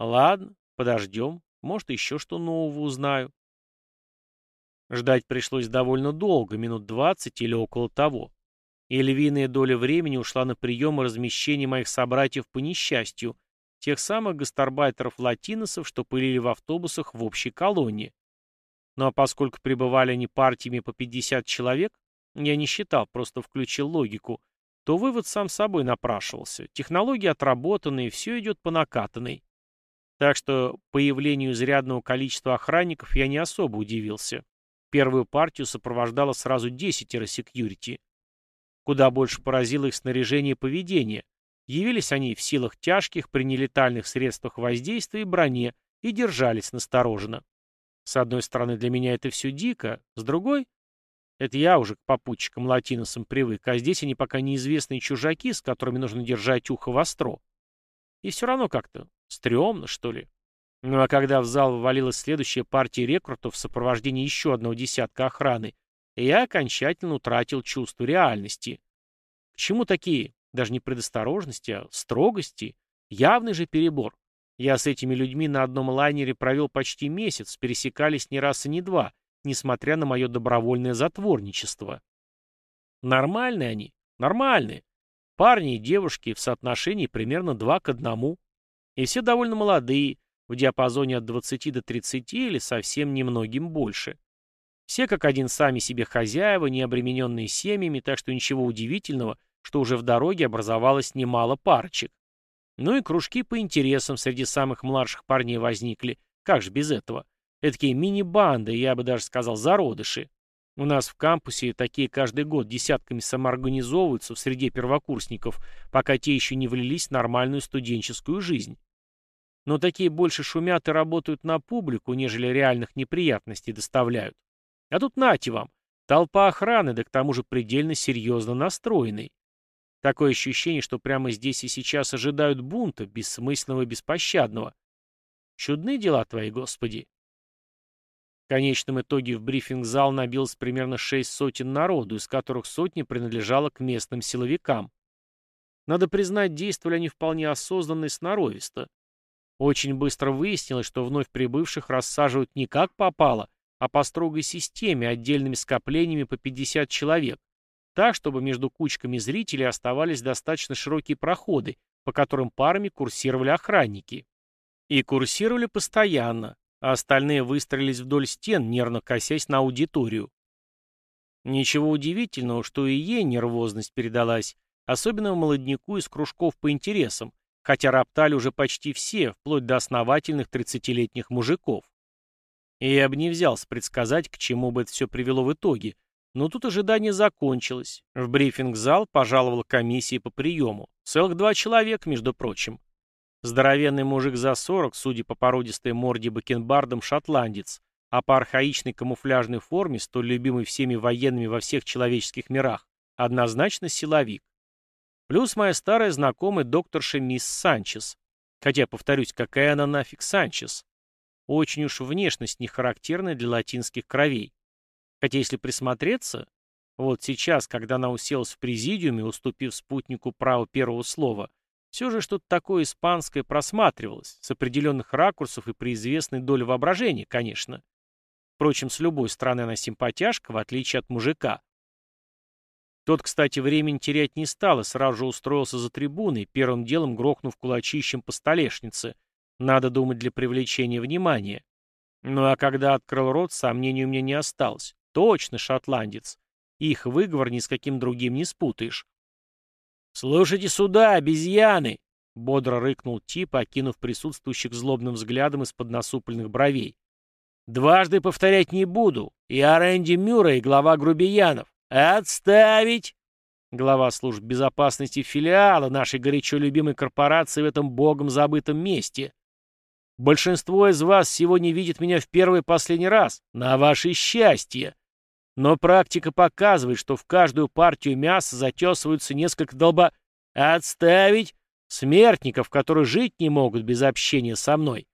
«Ладно, подождем. Может, еще что нового узнаю». Ждать пришлось довольно долго, минут двадцать или около того. И львиная доля времени ушла на прием и размещение моих собратьев по несчастью, тех самых гастарбайтеров-латиносов, что пылили в автобусах в общей колонии. Ну а поскольку пребывали они партиями по 50 человек, я не считал, просто включил логику, то вывод сам собой напрашивался. Технологии отработаны, все идет по накатанной. Так что появлению изрядного количества охранников я не особо удивился. Первую партию сопровождало сразу десятеро секьюрити. Куда больше поразило их снаряжение и поведение. Явились они в силах тяжких при нелетальных средствах воздействия и броне и держались настороженно. С одной стороны, для меня это все дико, с другой это я уже к попутчикам-латиносам привык, а здесь они пока неизвестные чужаки, с которыми нужно держать ухо востро. И все равно как-то стрёмно, что ли. Ну а когда в зал ввалилась следующая партия рекрутов в сопровождении еще одного десятка охраны, я окончательно утратил чувство реальности. К чему такие, даже не предосторожности, а строгости? Явный же перебор. Я с этими людьми на одном лайнере провел почти месяц, пересекались не раз и не два — несмотря на мое добровольное затворничество. Нормальные они, нормальные. Парни и девушки в соотношении примерно два к одному. И все довольно молодые, в диапазоне от 20 до 30 или совсем немногим больше. Все как один сами себе хозяева, не обремененные семьями, так что ничего удивительного, что уже в дороге образовалось немало парочек. Ну и кружки по интересам среди самых младших парней возникли. Как же без этого? Эдакие мини-банды, я бы даже сказал, зародыши. У нас в кампусе такие каждый год десятками самоорганизовываются в среде первокурсников, пока те еще не влились в нормальную студенческую жизнь. Но такие больше шумят и работают на публику, нежели реальных неприятностей доставляют. А тут нате вам, толпа охраны, да к тому же предельно серьезно настроенной. Такое ощущение, что прямо здесь и сейчас ожидают бунта, бессмысленного и беспощадного. Чудны дела твои, Господи. В конечном итоге в брифинг-зал набилось примерно шесть сотен народу, из которых сотни принадлежало к местным силовикам. Надо признать, действовали они вполне осознанно и сноровисто. Очень быстро выяснилось, что вновь прибывших рассаживают не как попало, а по строгой системе, отдельными скоплениями по 50 человек, так, чтобы между кучками зрителей оставались достаточно широкие проходы, по которым парами курсировали охранники. И курсировали постоянно, а остальные выстроились вдоль стен, нервно косясь на аудиторию. Ничего удивительного, что и ей нервозность передалась, особенно молодняку из кружков по интересам, хотя роптали уже почти все, вплоть до основательных тридцатилетних мужиков. И я бы не взялся предсказать, к чему бы это все привело в итоге, но тут ожидание закончилось. В брифинг-зал пожаловала комиссия по приему. Целых два человека, между прочим. Здоровенный мужик за сорок, судя по породистой морде бакенбардом, шотландец, а по архаичной камуфляжной форме, столь любимой всеми военными во всех человеческих мирах, однозначно силовик. Плюс моя старая знакомая докторша мисс Санчес. Хотя, повторюсь, какая она нафиг Санчес? Очень уж внешность не характерная для латинских кровей. Хотя, если присмотреться, вот сейчас, когда она уселась в президиуме, уступив спутнику право первого слова, все же что-то такое испанское просматривалось, с определенных ракурсов и при известной доле воображения, конечно. Впрочем, с любой стороны она симпатяшка, в отличие от мужика. Тот, кстати, времени терять не стал и сразу же устроился за трибуной, первым делом грохнув кулачищем по столешнице. Надо думать для привлечения внимания. Ну а когда открыл рот, сомнений у меня не осталось. Точно шотландец. Их выговор ни с каким другим не спутаешь. «Слушайте сюда, обезьяны!» — бодро рыкнул тип, окинув присутствующих злобным взглядом из-под насупленных бровей. «Дважды повторять не буду. Я Рэнди Мюррей, глава грубиянов. Отставить!» Глава служб безопасности филиала нашей горячо любимой корпорации в этом богом забытом месте. Большинство из вас сегодня видит меня в первый и последний раз, на ваше счастье. Но практика показывает, что в каждую партию мяса затесываются несколько долба... Отставить смертников, которые жить не могут без общения со мной.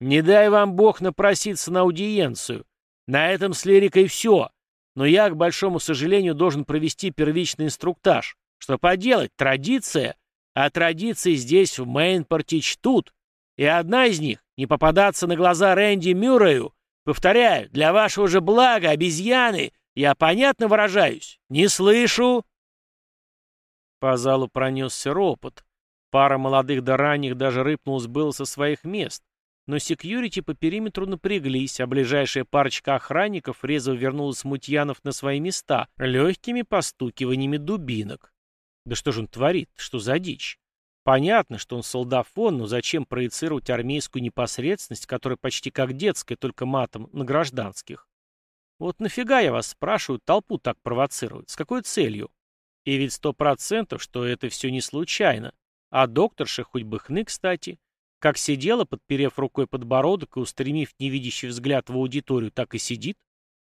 Не дай вам Бог напроситься на аудиенцию. На этом с лирикой все. Но я, к большому сожалению, должен провести первичный инструктаж. Что поделать, традиция. А традиции здесь, в Мейнпорте, чтут. И одна из них — не попадаться на глаза Рэнди Мюррею. Повторяю, для вашего же блага, обезьяны, я понятно выражаюсь? Не слышу!» По залу пронесся ропот. Пара молодых до ранних даже рыпнулась было со своих мест. Но секьюрити по периметру напряглись, а ближайшая парочка охранников резво вернулась смутьянов на свои места легкими постукиваниями дубинок. Да что же он творит? Что за дичь? Понятно, что он солдафон, но зачем проецировать армейскую непосредственность, которая почти как детская, только матом, на гражданских? Вот нафига, я вас спрашиваю, толпу так провоцировать? С какой целью? И ведь сто процентов, что это все не случайно. А докторша, хоть бы хны, кстати, как сидела, подперев рукой подбородок и устремив невидящий взгляд в аудиторию, так и сидит?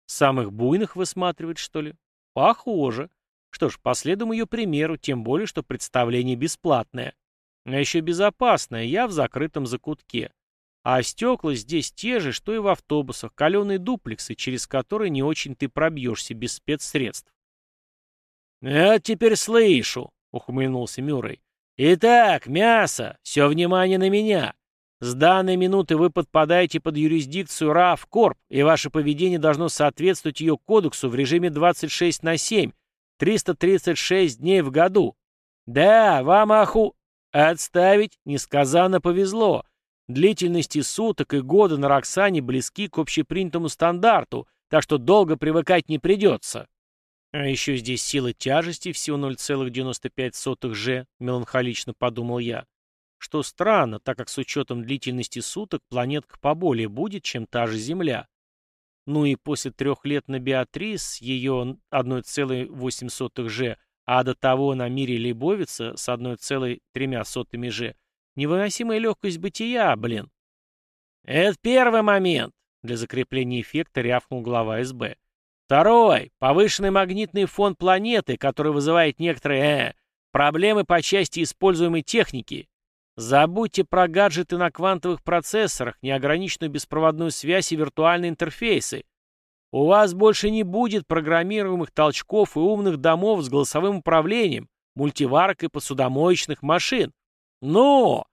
Самых буйных высматривает, что ли? Похоже. Что ж, последуем ее примеру, тем более, что представление бесплатное. А еще безопасное, я в закрытом закутке. А стекла здесь те же, что и в автобусах, каленые дуплексы, через которые не очень ты пробьешься без спецсредств. «Я теперь слышу», — ухмыльнулся Мюррей. «Итак, мясо, все внимание на меня. С данной минуты вы подпадаете под юрисдикцию РАФ Корп, и ваше поведение должно соответствовать ее кодексу в режиме 26 на 7, 336 дней в году. Да, вам аху... Отставить несказанно повезло. Длительности суток и года на Роксане близки к общепринятому стандарту, так что долго привыкать не придется. А еще здесь сила тяжести всего 0,95 же, меланхолично подумал я. Что странно, так как с учетом длительности суток планетка поболее будет, чем та же Земля. Ну и после трех лет на Беатрис ее 1,8 же, а до того на мире Лейбовица с 1,3 же, невыносимая легкость бытия, блин. Это первый момент, для закрепления эффекта рявкнул глава СБ. Второй. Повышенный магнитный фон планеты, который вызывает некоторые э, проблемы по части используемой техники. Забудьте про гаджеты на квантовых процессорах, неограниченную беспроводную связь и виртуальные интерфейсы. У вас больше не будет программируемых толчков и умных домов с голосовым управлением, мультиварок и посудомоечных машин. Но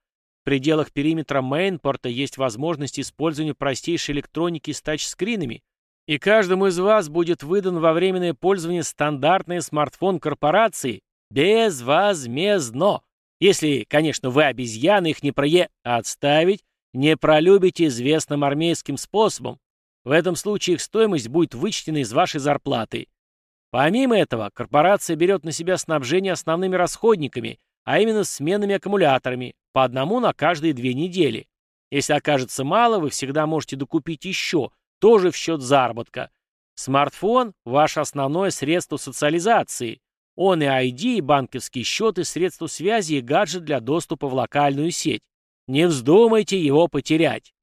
пределах периметра мейнпорта есть возможность использования простейшей электроники с тачскринами, и каждому из вас будет выдан во временное пользование стандартный смартфон корпорации безвозмездно. Если, конечно, вы, обезьяны, их не прое... отставить, не пролюбите известным армейским способом. В этом случае их стоимость будет вычтена из вашей зарплаты. Помимо этого, корпорация берет на себя снабжение основными расходниками, а именно сменными аккумуляторами, по одному на каждые две недели. Если окажется мало, вы всегда можете докупить еще, тоже в счет заработка. Смартфон – ваше основное средство социализации. Он и ID, и банковский счет, и средства связи, и гаджет для доступа в локальную сеть. Не вздумайте его потерять.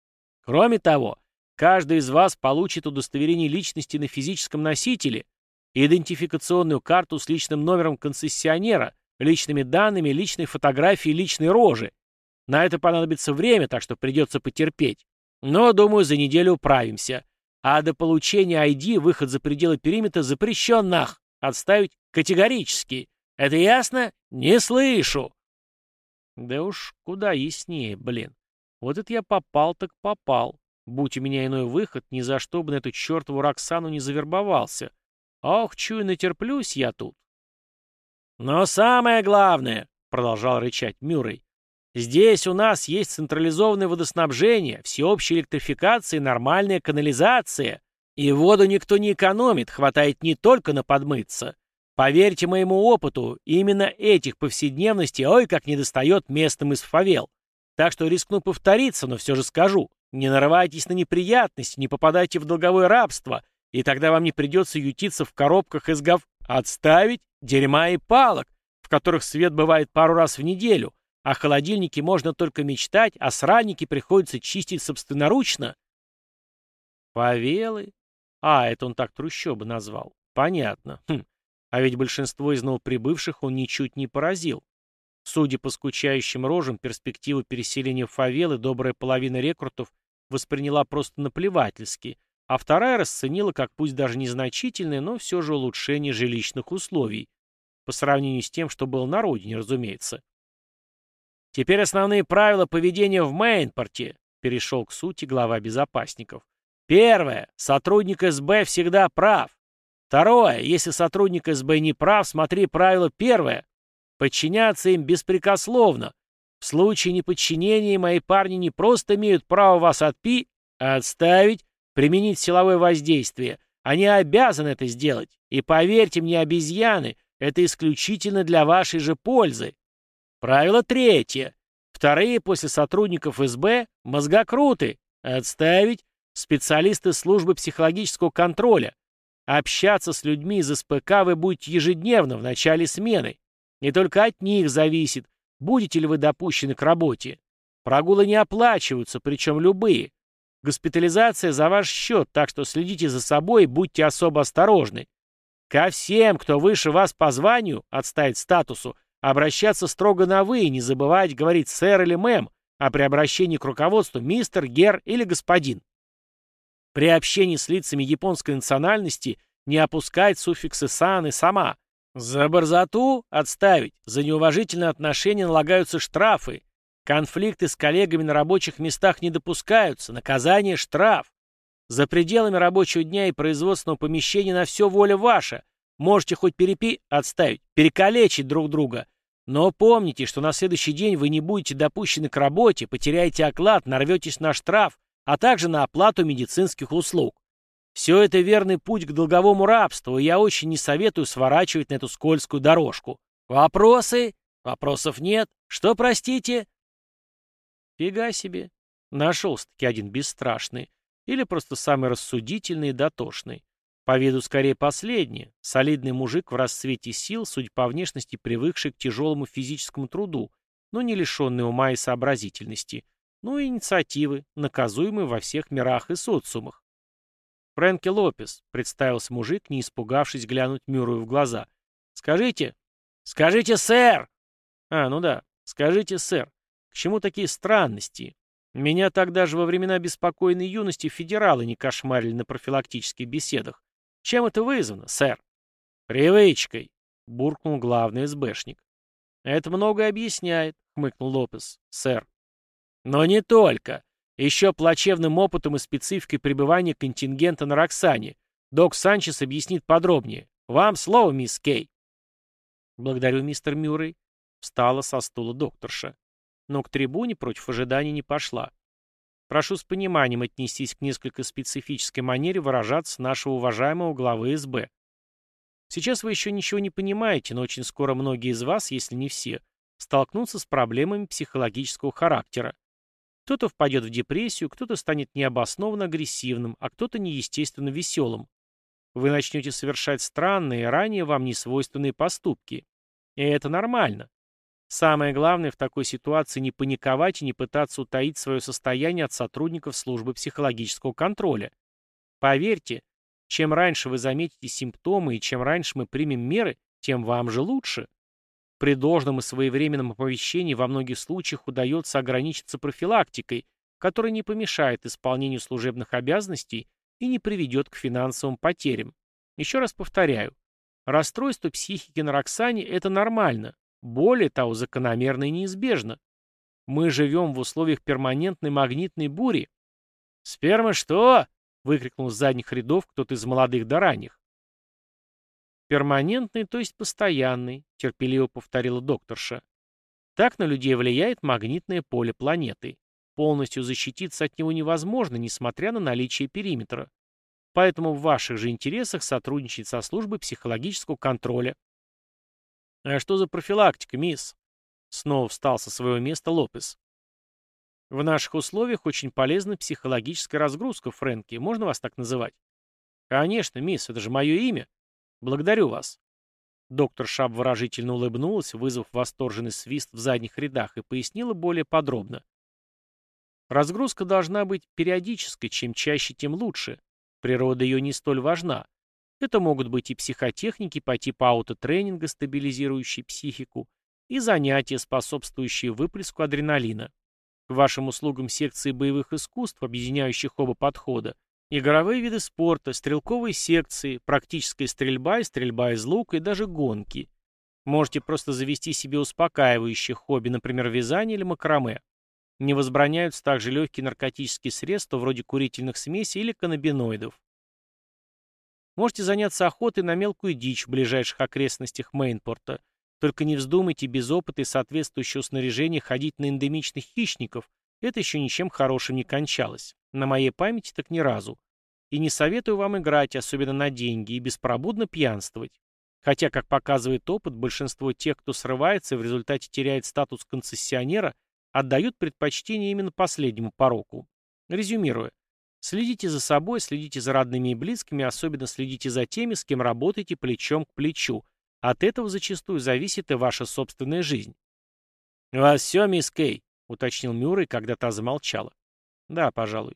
Кроме того, каждый из вас получит удостоверение личности на физическом носителе, идентификационную карту с личным номером концессионера, личными данными, личной фотографией, личной рожи. На это понадобится время, так что придется потерпеть. Но, думаю, за неделю управимся. А до получения ID выход за пределы периметра запрещен нах. Отставить категорически. Это ясно? Не слышу. Да уж куда яснее, блин. Вот это я попал так попал. Будь у меня иной выход, ни за что бы на эту чертову Роксану не завербовался. Ох, чую, натерплюсь я тут. «Но самое главное», — продолжал рычать Мюррей, «здесь у нас есть централизованное водоснабжение, всеобщая электрификация и нормальная канализация. И воду никто не экономит, хватает не только на подмыться. Поверьте моему опыту, именно этих повседневностей ой как недостает местным из фавел. Так что рискну повториться, но все же скажу. Не нарывайтесь на неприятности, не попадайте в долговое рабство, и тогда вам не придется ютиться в коробках из гов... Отставить дерьма и палок, в которых свет бывает пару раз в неделю, а холодильники можно только мечтать, а сральники приходится чистить собственноручно. Павелы? А, это он так трущобы назвал. Понятно. Хм. А ведь большинство из новоприбывших он ничуть не поразил. Судя по скучающим рожам, перспективу переселения в фавелы добрая половина рекрутов восприняла просто наплевательски, а вторая расценила как пусть даже незначительное, но все же улучшение жилищных условий, по сравнению с тем, что было на родине, разумеется. Теперь основные правила поведения в Мейнпорте, перешел к сути глава безопасников. Первое. Сотрудник СБ всегда прав. Второе. Если сотрудник СБ не прав, смотри правило первое. Подчиняться им беспрекословно. В случае неподчинения мои парни не просто имеют право вас отпи, а отставить, применить силовое воздействие. Они обязаны это сделать. И поверьте мне, обезьяны, это исключительно для вашей же пользы. Правило третье. Вторые после сотрудников СБ – мозгокруты. Отставить специалисты службы психологического контроля. Общаться с людьми из СПК вы будете ежедневно в начале смены. Не только от них зависит, будете ли вы допущены к работе. Прогулы не оплачиваются, причем любые. Госпитализация за ваш счет, так что следите за собой будьте особо осторожны. Ко всем, кто выше вас по званию, отставить статусу, обращаться строго на «вы» и не забывать говорить «сэр» или «мэм», а при обращении к руководству «мистер», «гер» или «господин». При общении с лицами японской национальности не опускать суффиксы «сан» и «сама». За борзоту отставить, за неуважительное отношение налагаются штрафы. Конфликты с коллегами на рабочих местах не допускаются, наказание – штраф. За пределами рабочего дня и производственного помещения на все воля ваша. Можете хоть перепи... отставить, перекалечить друг друга. Но помните, что на следующий день вы не будете допущены к работе, потеряете оклад, нарветесь на штраф, а также на оплату медицинских услуг. Все это верный путь к долговому рабству, и я очень не советую сворачивать на эту скользкую дорожку. Вопросы? Вопросов нет. Что, простите? Фига себе. Нашелся-таки один бесстрашный. Или просто самый рассудительный и дотошный. По виду скорее последний. Солидный мужик в расцвете сил, судя по внешности, привыкший к тяжелому физическому труду, но не лишенный ума и сообразительности ну и инициативы, наказуемые во всех мирах и социумах. «Фрэнки Лопес», — представился мужик, не испугавшись глянуть Мюррею в глаза. «Скажите, скажите, сэр!» «А, ну да, скажите, сэр, к чему такие странности? Меня тогда же во времена беспокойной юности федералы не кошмарили на профилактических беседах. Чем это вызвано, сэр?» «Привычкой», — буркнул главный СБшник. «Это многое объясняет», — хмыкнул Лопес. «Сэр, но не только. Еще плачевным опытом и спецификой пребывания контингента на Роксане. Док Санчес объяснит подробнее. Вам слово, мисс Кей. Благодарю, мистер Мюррей. Встала со стула докторша. Но к трибуне против ожидания не пошла. Прошу с пониманием отнестись к несколько специфической манере выражаться нашего уважаемого главы СБ. Сейчас вы еще ничего не понимаете, но очень скоро многие из вас, если не все, столкнутся с проблемами психологического характера. Кто-то впадет в депрессию, кто-то станет необоснованно агрессивным, а кто-то неестественно веселым. Вы начнете совершать странные, ранее вам не свойственные поступки. И это нормально. Самое главное в такой ситуации не паниковать и не пытаться утаить свое состояние от сотрудников службы психологического контроля. Поверьте, чем раньше вы заметите симптомы и чем раньше мы примем меры, тем вам же лучше. При должном и своевременном оповещении во многих случаях удается ограничиться профилактикой, которая не помешает исполнению служебных обязанностей и не приведет к финансовым потерям. Еще раз повторяю, расстройство психики на Роксане – это нормально, более того, закономерно и неизбежно. Мы живем в условиях перманентной магнитной бури. «Сперма что?» — выкрикнул с задних рядов кто-то из молодых до ранних. Перманентный, то есть постоянный, терпеливо повторила докторша. Так на людей влияет магнитное поле планеты. Полностью защититься от него невозможно, несмотря на наличие периметра. Поэтому в ваших же интересах сотрудничать со службой психологического контроля. А что за профилактика, мисс? Снова встал со своего места Лопес. В наших условиях очень полезна психологическая разгрузка, Фрэнки. Можно вас так называть? Конечно, мисс, это же мое имя. Благодарю вас. Доктор Шаб выражительно улыбнулась, вызвав восторженный свист в задних рядах, и пояснила более подробно. Разгрузка должна быть периодической, чем чаще, тем лучше. Природа ее не столь важна. Это могут быть и психотехники по типу аутотренинга, стабилизирующие психику, и занятия, способствующие выплеску адреналина. К вашим услугам секции боевых искусств, объединяющих оба подхода, игровые виды спорта, стрелковые секции, практическая стрельба и стрельба из лука и даже гонки. Можете просто завести себе успокаивающее хобби, например, вязание или макраме. Не возбраняются также легкие наркотические средства вроде курительных смесей или каннабиноидов. Можете заняться охотой на мелкую дичь в ближайших окрестностях Мейнпорта – только не вздумайте без опыта и соответствующего снаряжения ходить на эндемичных хищников. Это еще ничем хорошим не кончалось. На моей памяти так ни разу. И не советую вам играть, особенно на деньги, и беспробудно пьянствовать. Хотя, как показывает опыт, большинство тех, кто срывается в результате теряет статус концессионера, отдают предпочтение именно последнему пороку. Резюмируя, следите за собой, следите за родными и близкими, особенно следите за теми, с кем работаете плечом к плечу, от этого зачастую зависит и ваша собственная жизнь. «У вас все, мисс Кей?» — уточнил Мюррей, когда та замолчала. «Да, пожалуй».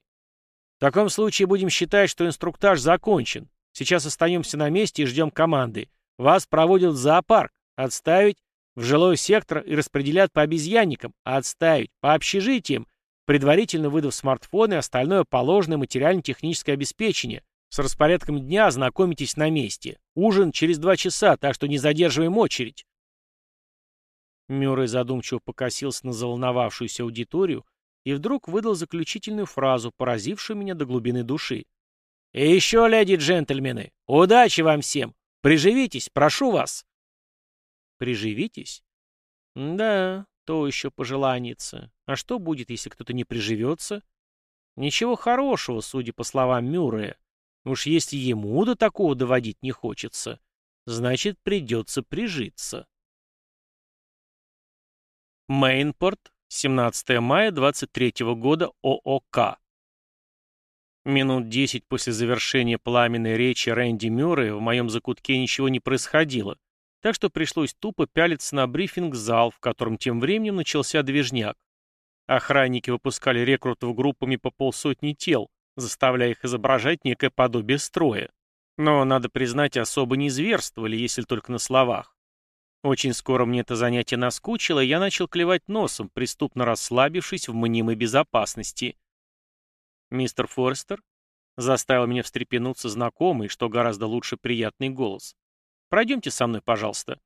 «В таком случае будем считать, что инструктаж закончен. Сейчас остаемся на месте и ждем команды. Вас проводят в зоопарк. Отставить в жилой сектор и распределят по обезьянникам. Отставить по общежитиям, предварительно выдав смартфоны и остальное положенное материально-техническое обеспечение. С распорядком дня ознакомитесь на месте. Ужин через два часа, так что не задерживаем очередь. Мюррей задумчиво покосился на заволновавшуюся аудиторию и вдруг выдал заключительную фразу, поразившую меня до глубины души. «И еще, леди и джентльмены, удачи вам всем! Приживитесь, прошу вас!» «Приживитесь?» «Да, то еще пожеланица. А что будет, если кто-то не приживется?» «Ничего хорошего, судя по словам Мюррея. Уж если ему до такого доводить не хочется, значит придется прижиться. Мейнпорт, 17 мая 23 года ООК. Минут десять после завершения пламенной речи Рэнди Мюррея в моем закутке ничего не происходило, так что пришлось тупо пялиться на брифинг-зал, в котором тем временем начался движняк. Охранники выпускали рекрутов группами по полсотни тел, заставляя их изображать некое подобие строя. Но, надо признать, особо не зверствовали, если только на словах. Очень скоро мне это занятие наскучило, и я начал клевать носом, преступно расслабившись в мнимой безопасности. «Мистер Форестер?» Заставил меня встрепенуться знакомый, что гораздо лучше приятный голос. «Пройдемте со мной, пожалуйста».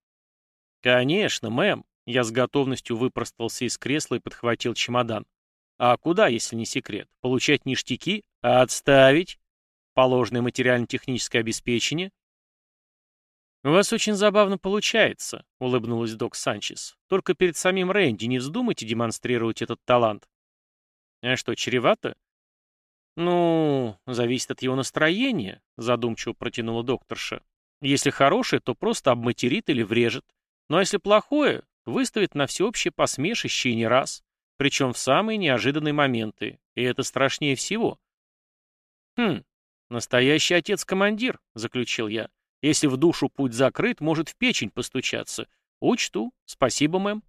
«Конечно, мэм». Я с готовностью выпростался из кресла и подхватил чемодан. А куда, если не секрет? Получать ништяки? Отставить? Положенное материально-техническое обеспечение? «У вас очень забавно получается», — улыбнулась док Санчес. «Только перед самим Рэнди не вздумайте демонстрировать этот талант». «А что, чревато?» «Ну, зависит от его настроения», — задумчиво протянула докторша. «Если хорошее, то просто обматерит или врежет. Ну а если плохое, выставит на всеобщее посмешище и не раз причем в самые неожиданные моменты, и это страшнее всего. «Хм, настоящий отец-командир», — заключил я. «Если в душу путь закрыт, может в печень постучаться. Учту. Спасибо, мэм».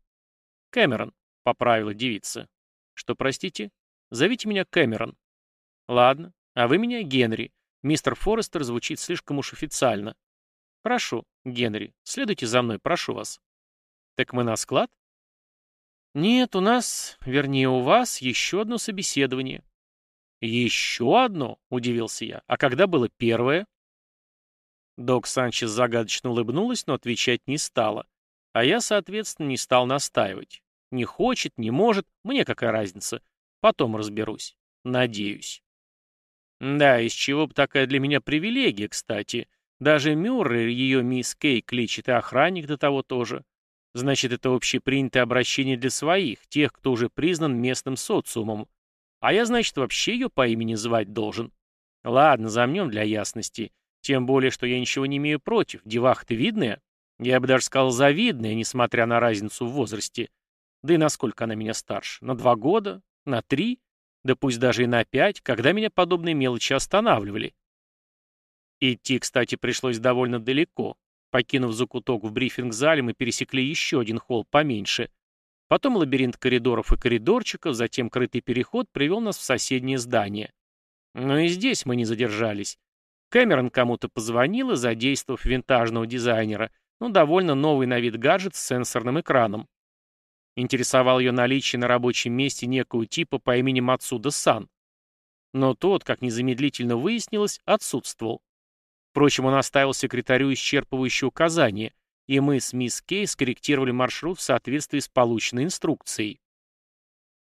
«Кэмерон», — поправила девица. «Что, простите? Зовите меня Кэмерон». «Ладно. А вы меня Генри. Мистер Форестер звучит слишком уж официально». «Прошу, Генри, следуйте за мной, прошу вас». «Так мы на склад?» «Нет, у нас, вернее, у вас еще одно собеседование». «Еще одно?» — удивился я. «А когда было первое?» Док Санчес загадочно улыбнулась, но отвечать не стала. А я, соответственно, не стал настаивать. Не хочет, не может, мне какая разница. Потом разберусь. Надеюсь. Да, из чего бы такая для меня привилегия, кстати. Даже Мюррей ее мисс Кей кличет, и охранник до того тоже. Значит, это общепринятое обращение для своих, тех, кто уже признан местным социумом. А я, значит, вообще ее по имени звать должен. Ладно, замнем для ясности. Тем более, что я ничего не имею против. Деваха-то видная. Я бы даже сказал завидная, несмотря на разницу в возрасте. Да и насколько она меня старше? На два года? На три? Да пусть даже и на пять, когда меня подобные мелочи останавливали. Идти, кстати, пришлось довольно далеко. Покинув закуток в брифинг-зале, мы пересекли еще один холл поменьше. Потом лабиринт коридоров и коридорчиков, затем крытый переход привел нас в соседнее здание. Но и здесь мы не задержались. Кэмерон кому-то позвонила, задействовав винтажного дизайнера, ну, довольно новый на вид гаджет с сенсорным экраном. Интересовал ее наличие на рабочем месте некого типа по имени Мацуда Сан. Но тот, как незамедлительно выяснилось, отсутствовал. Впрочем, он оставил секретарю исчерпывающее указание, и мы с мисс Кей скорректировали маршрут в соответствии с полученной инструкцией.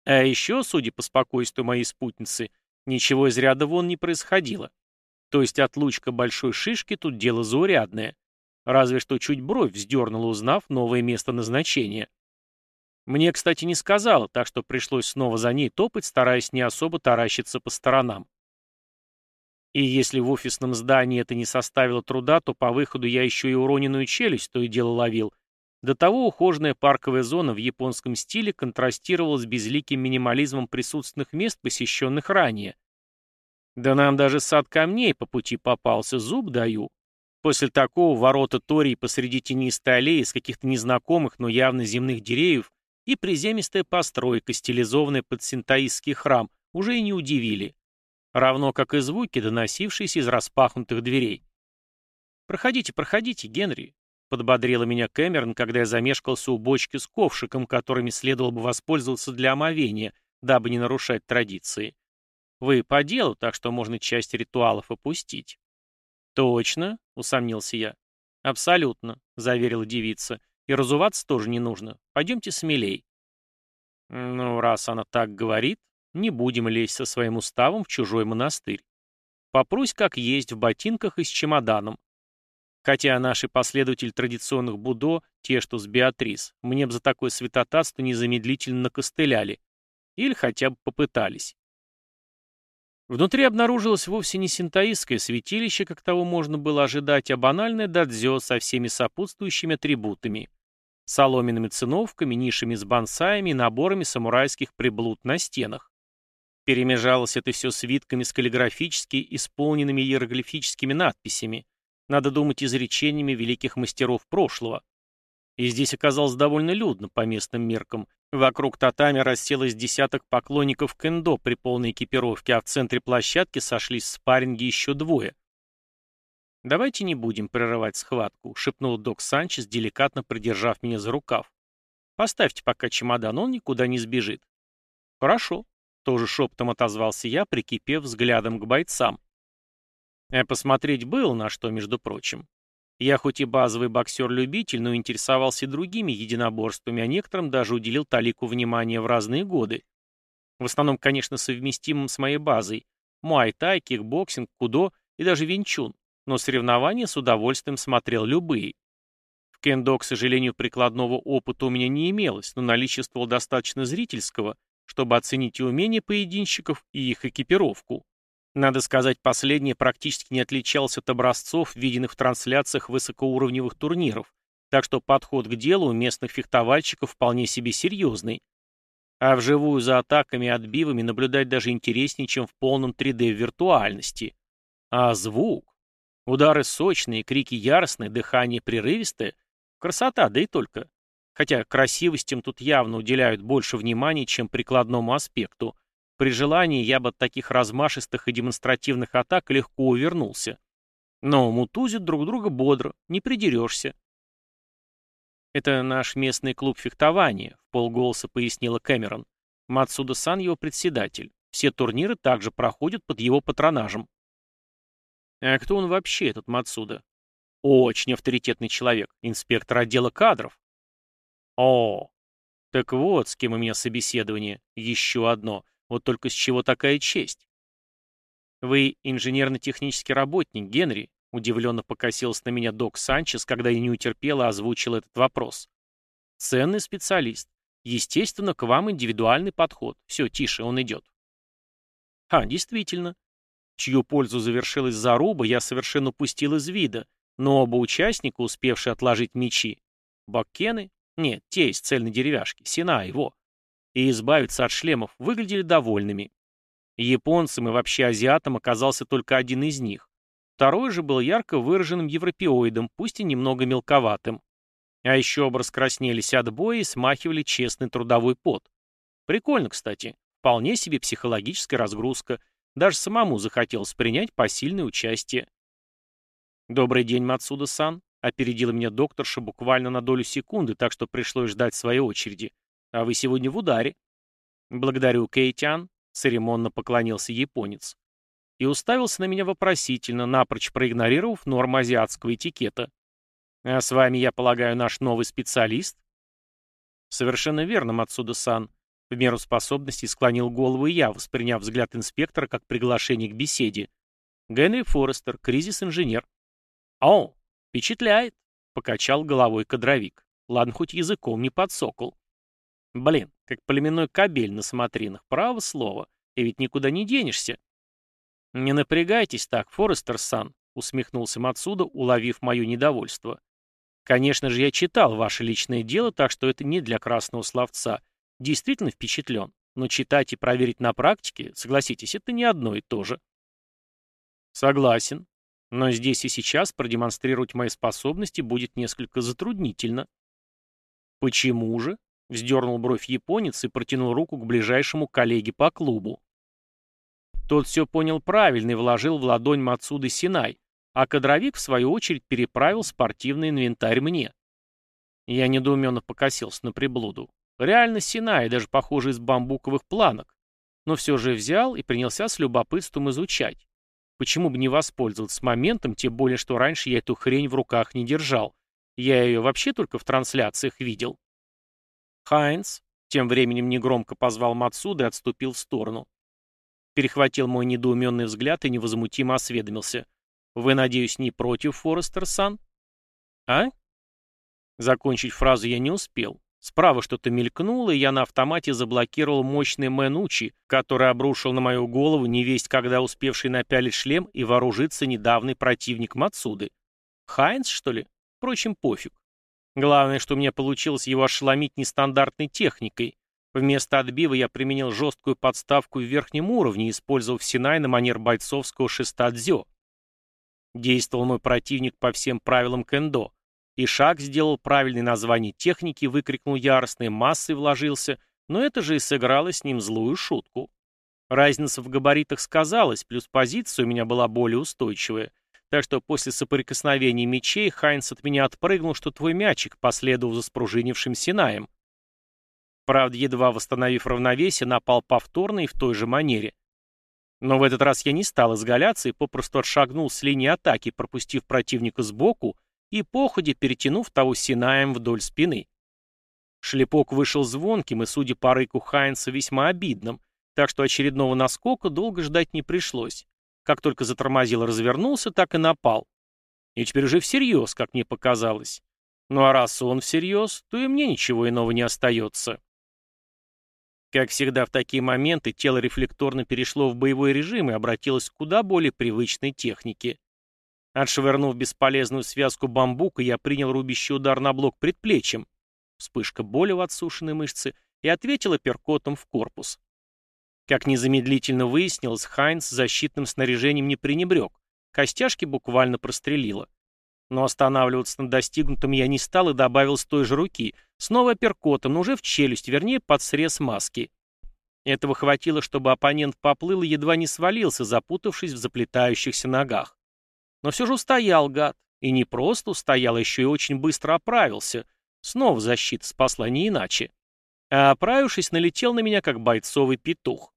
А еще, судя по спокойствию моей спутницы, ничего из ряда вон не происходило. То есть отлучка большой шишки тут дело заурядное. Разве что чуть бровь вздернула, узнав новое место назначения. Мне, кстати, не сказала, так что пришлось снова за ней топать, стараясь не особо таращиться по сторонам. И если в офисном здании это не составило труда, то по выходу я еще и уроненную челюсть то и дело ловил. До того ухоженная парковая зона в японском стиле контрастировала с безликим минимализмом присутственных мест, посещенных ранее. Да нам даже сад камней по пути попался, зуб даю. После такого ворота Тории посреди тенистой аллеи с каких-то незнакомых, но явно земных деревьев и приземистая постройка, стилизованная под синтаистский храм, уже и не удивили равно как и звуки, доносившиеся из распахнутых дверей. «Проходите, проходите, Генри», — подбодрила меня Кэмерон, когда я замешкался у бочки с ковшиком, которыми следовало бы воспользоваться для омовения, дабы не нарушать традиции. «Вы по делу, так что можно часть ритуалов опустить». «Точно», — усомнился я. «Абсолютно», — заверила девица. «И разуваться тоже не нужно. Пойдемте смелей». «Ну, раз она так говорит», не будем лезть со своим уставом в чужой монастырь. Попрусь как есть в ботинках и с чемоданом. Хотя наши последователи традиционных Будо, те, что с Беатрис, мне бы за такое святотатство незамедлительно накостыляли. Или хотя бы попытались. Внутри обнаружилось вовсе не синтаистское святилище, как того можно было ожидать, а банальное дадзё со всеми сопутствующими атрибутами. Соломенными циновками, нишами с бонсаями и наборами самурайских приблуд на стенах. Перемежалось это все свитками с каллиграфически исполненными иероглифическими надписями, надо думать изречениями великих мастеров прошлого. И здесь оказалось довольно людно по местным меркам. Вокруг татами расселось десяток поклонников кендо при полной экипировке, а в центре площадки сошлись в спарринге еще двое. «Давайте не будем прерывать схватку», — шепнул док Санчес, деликатно придержав меня за рукав. «Поставьте пока чемодан, он никуда не сбежит». «Хорошо», тоже шепотом отозвался я, прикипев взглядом к бойцам. А посмотреть было на что, между прочим. Я хоть и базовый боксер-любитель, но интересовался другими единоборствами, а некоторым даже уделил толику внимания в разные годы. В основном, конечно, совместимым с моей базой. Муай-тай, кикбоксинг, кудо и даже винчун. Но соревнования с удовольствием смотрел любые. В кендо, к сожалению, прикладного опыта у меня не имелось, но наличествовал достаточно зрительского, чтобы оценить и умения поединщиков, и их экипировку. Надо сказать, последнее практически не отличался от образцов, виденных в трансляциях высокоуровневых турниров, так что подход к делу у местных фехтовальщиков вполне себе серьезный. А вживую за атаками и отбивами наблюдать даже интереснее, чем в полном 3D виртуальности. А звук? Удары сочные, крики яростные, дыхание прерывистое. Красота, да и только. Хотя красивостям тут явно уделяют больше внимания, чем прикладному аспекту. При желании я бы от таких размашистых и демонстративных атак легко увернулся. Но мутузят друг друга бодро, не придерешься. «Это наш местный клуб фехтования», — в полголоса пояснила Кэмерон. Мацуда-сан его председатель. Все турниры также проходят под его патронажем. А кто он вообще, этот Мацуда? Очень авторитетный человек, инспектор отдела кадров. О, так вот, с кем у меня собеседование. Еще одно. Вот только с чего такая честь? Вы инженерно-технический работник, Генри, Удивленно покосился на меня док Санчес, когда я не утерпела и озвучил этот вопрос. Ценный специалист. Естественно, к вам индивидуальный подход. Все, тише, он идет. А, действительно. Чью пользу завершилась заруба, я совершенно упустил из вида, но оба участника, успевшие отложить мечи, Баккены? Нет, те из цельной деревяшки, Сина его. И избавиться от шлемов выглядели довольными. Японцам и вообще азиатам оказался только один из них. Второй же был ярко выраженным европеоидом, пусть и немного мелковатым. А еще оба раскраснелись от боя и смахивали честный трудовой пот. Прикольно, кстати. Вполне себе психологическая разгрузка. Даже самому захотелось принять посильное участие. «Добрый день, Мацуда-сан», — опередила меня докторша буквально на долю секунды, так что пришлось ждать своей очереди. «А вы сегодня в ударе». «Благодарю, Кейтян», — церемонно поклонился японец. И уставился на меня вопросительно, напрочь проигнорировав нормы азиатского этикета. «А с вами, я полагаю, наш новый специалист?» «Совершенно верно, Мацуда-сан», в меру способностей склонил голову и я, восприняв взгляд инспектора как приглашение к беседе. Генри Форестер, кризис-инженер. «О, впечатляет!» — покачал головой кадровик. Ладно, хоть языком не подсокол. Блин, как племенной кабель на смотринах, право слово. И ведь никуда не денешься. «Не напрягайтесь так, Форестер-сан», — усмехнулся Мацуда, уловив мое недовольство. «Конечно же, я читал ваше личное дело, так что это не для красного словца действительно впечатлен, но читать и проверить на практике, согласитесь, это не одно и то же. Согласен, но здесь и сейчас продемонстрировать мои способности будет несколько затруднительно. Почему же? Вздернул бровь японец и протянул руку к ближайшему коллеге по клубу. Тот все понял правильно и вложил в ладонь Мацуды Синай, а кадровик, в свою очередь, переправил спортивный инвентарь мне. Я недоуменно покосился на приблуду. Реально Синай, даже похоже из бамбуковых планок. Но все же взял и принялся с любопытством изучать. Почему бы не воспользоваться моментом, тем более, что раньше я эту хрень в руках не держал. Я ее вообще только в трансляциях видел. Хайнс тем временем негромко позвал Мацуда и отступил в сторону. Перехватил мой недоуменный взгляд и невозмутимо осведомился. «Вы, надеюсь, не против, Форестер-сан?» «А?» Закончить фразу я не успел. Справа что-то мелькнуло, и я на автомате заблокировал мощный Мэнучи, который обрушил на мою голову невесть когда успевший напялить шлем и вооружиться недавний противник Мацуды. Хайнс, что ли? Впрочем, пофиг. Главное, что меня получилось его ошеломить нестандартной техникой. Вместо отбива я применил жесткую подставку в верхнем уровне, использовав Синай на манер бойцовского шеста дзё. Действовал мой противник по всем правилам кендо, и шаг сделал правильное название техники, выкрикнул яростно массой вложился, но это же и сыграло с ним злую шутку. Разница в габаритах сказалась, плюс позиция у меня была более устойчивая. Так что после соприкосновения мечей Хайнс от меня отпрыгнул, что твой мячик, последовал за спружинившим Синаем. Правда, едва восстановив равновесие, напал повторно и в той же манере. Но в этот раз я не стал изгаляться и попросту отшагнул с линии атаки, пропустив противника сбоку и походе перетянув того Синаем вдоль спины. Шлепок вышел звонким и, судя по рыку Хайнса, весьма обидным, так что очередного наскока долго ждать не пришлось. Как только затормозил развернулся, так и напал. И теперь уже всерьез, как мне показалось. Ну а раз он всерьез, то и мне ничего иного не остается. Как всегда в такие моменты, тело рефлекторно перешло в боевой режим и обратилось к куда более привычной технике. Отшвырнув бесполезную связку бамбука, я принял рубящий удар на блок предплечьем. Вспышка боли в отсушенной мышце и ответила перкотом в корпус. Как незамедлительно выяснилось, Хайнс защитным снаряжением не пренебрег. Костяшки буквально прострелило. Но останавливаться на достигнутом я не стал и добавил с той же руки, снова перкотом, но уже в челюсть, вернее, под срез маски. Этого хватило, чтобы оппонент поплыл и едва не свалился, запутавшись в заплетающихся ногах. Но все же устоял, гад. И не просто устоял, а еще и очень быстро оправился. Снова защита спасла не иначе. А оправившись, налетел на меня, как бойцовый петух.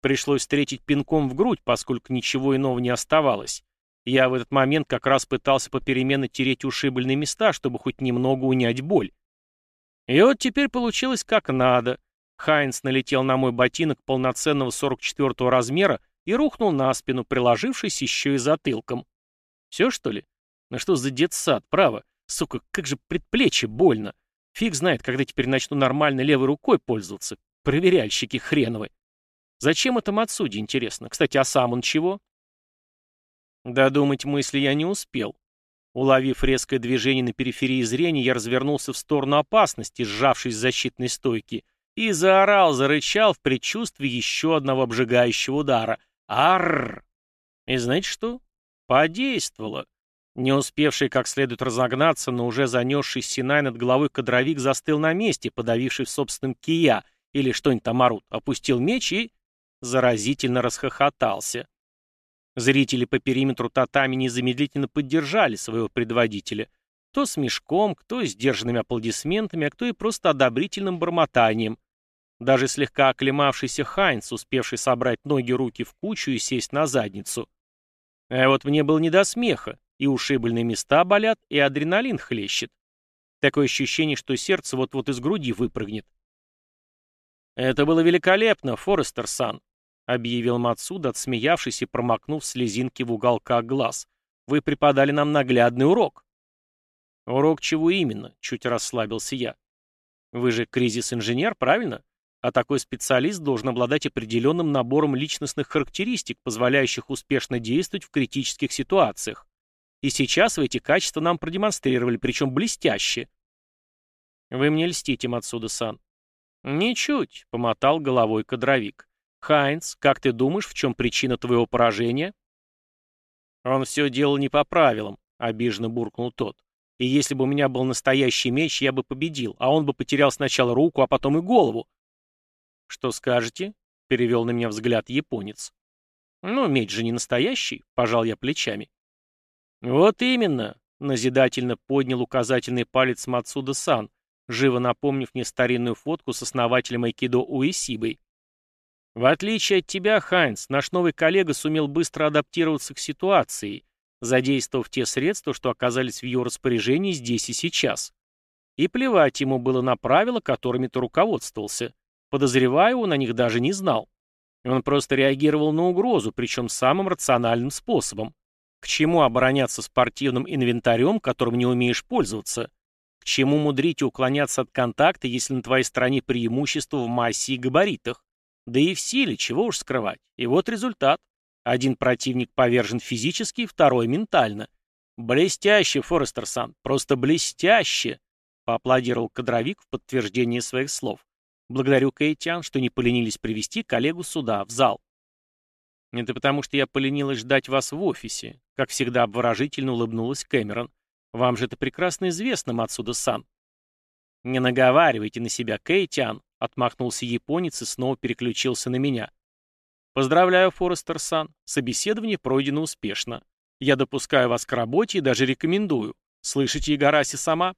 Пришлось встретить пинком в грудь, поскольку ничего иного не оставалось. Я в этот момент как раз пытался попеременно тереть ушибленные места, чтобы хоть немного унять боль. И вот теперь получилось как надо. Хайнс налетел на мой ботинок полноценного 44-го размера и рухнул на спину, приложившись еще и затылком. Все, что ли? Ну что за детсад, право? Сука, как же предплечье больно. Фиг знает, когда теперь начну нормально левой рукой пользоваться. Проверяльщики хреновы. Зачем это Мацуди, интересно? Кстати, а сам он чего? Додумать мысли я не успел. Уловив резкое движение на периферии зрения, я развернулся в сторону опасности, сжавшись в защитной стойке, и заорал, зарычал в предчувствии еще одного обжигающего удара. Арр! И знаете что? Подействовало. Не успевший как следует разогнаться, но уже занесший Синай над головой кадровик застыл на месте, подавивший в собственном кия, или что-нибудь там орут, опустил меч и заразительно расхохотался. Зрители по периметру татами незамедлительно поддержали своего предводителя. Кто с мешком, кто сдержанными аплодисментами, а кто и просто одобрительным бормотанием. Даже слегка оклемавшийся Хайнц, успевший собрать ноги-руки в кучу и сесть на задницу. А вот мне было не до смеха, и ушибленные места болят, и адреналин хлещет. Такое ощущение, что сердце вот-вот из груди выпрыгнет. «Это было великолепно, Форестер Сан», — объявил Мацуда, отсмеявшись и промокнув слезинки в уголках глаз. «Вы преподали нам наглядный урок». «Урок чего именно?» — чуть расслабился я. «Вы же кризис-инженер, правильно? А такой специалист должен обладать определенным набором личностных характеристик, позволяющих успешно действовать в критических ситуациях. И сейчас вы эти качества нам продемонстрировали, причем блестяще». «Вы мне льстите, Мацуда-сан». «Ничуть», — помотал головой кадровик. «Хайнц, как ты думаешь, в чем причина твоего поражения?» «Он все делал не по правилам», — обиженно буркнул тот. «И если бы у меня был настоящий меч, я бы победил, а он бы потерял сначала руку, а потом и голову». «Что скажете?» — перевел на меня взгляд японец. «Ну, меч же не настоящий», — пожал я плечами. «Вот именно», — назидательно поднял указательный палец Мацуда-сан, живо напомнив мне старинную фотку с основателем айкидо Уэсибой. В отличие от тебя, Хайнс, наш новый коллега сумел быстро адаптироваться к ситуации, задействовав те средства, что оказались в его распоряжении здесь и сейчас. И плевать ему было на правила, которыми ты руководствовался. Подозреваю, он о них даже не знал. Он просто реагировал на угрозу, причем самым рациональным способом. К чему обороняться спортивным инвентарем, которым не умеешь пользоваться? К чему мудрить и уклоняться от контакта, если на твоей стороне преимущество в массе и габаритах? Да и в силе, чего уж скрывать. И вот результат. Один противник повержен физически, второй ментально. Блестяще, Форестер-сан, просто блестяще, поаплодировал кадровик в подтверждение своих слов. Благодарю Кэйтян, что не поленились привести коллегу сюда, в зал. Это потому, что я поленилась ждать вас в офисе, как всегда обворожительно улыбнулась Кэмерон. Вам же это прекрасно известно, Мацуда-сан. Не наговаривайте на себя, Кэйтян, Отмахнулся японец и снова переключился на меня. Поздравляю, Форестер-сан. Собеседование пройдено успешно. Я допускаю вас к работе и даже рекомендую. Слышите, Игараси сама?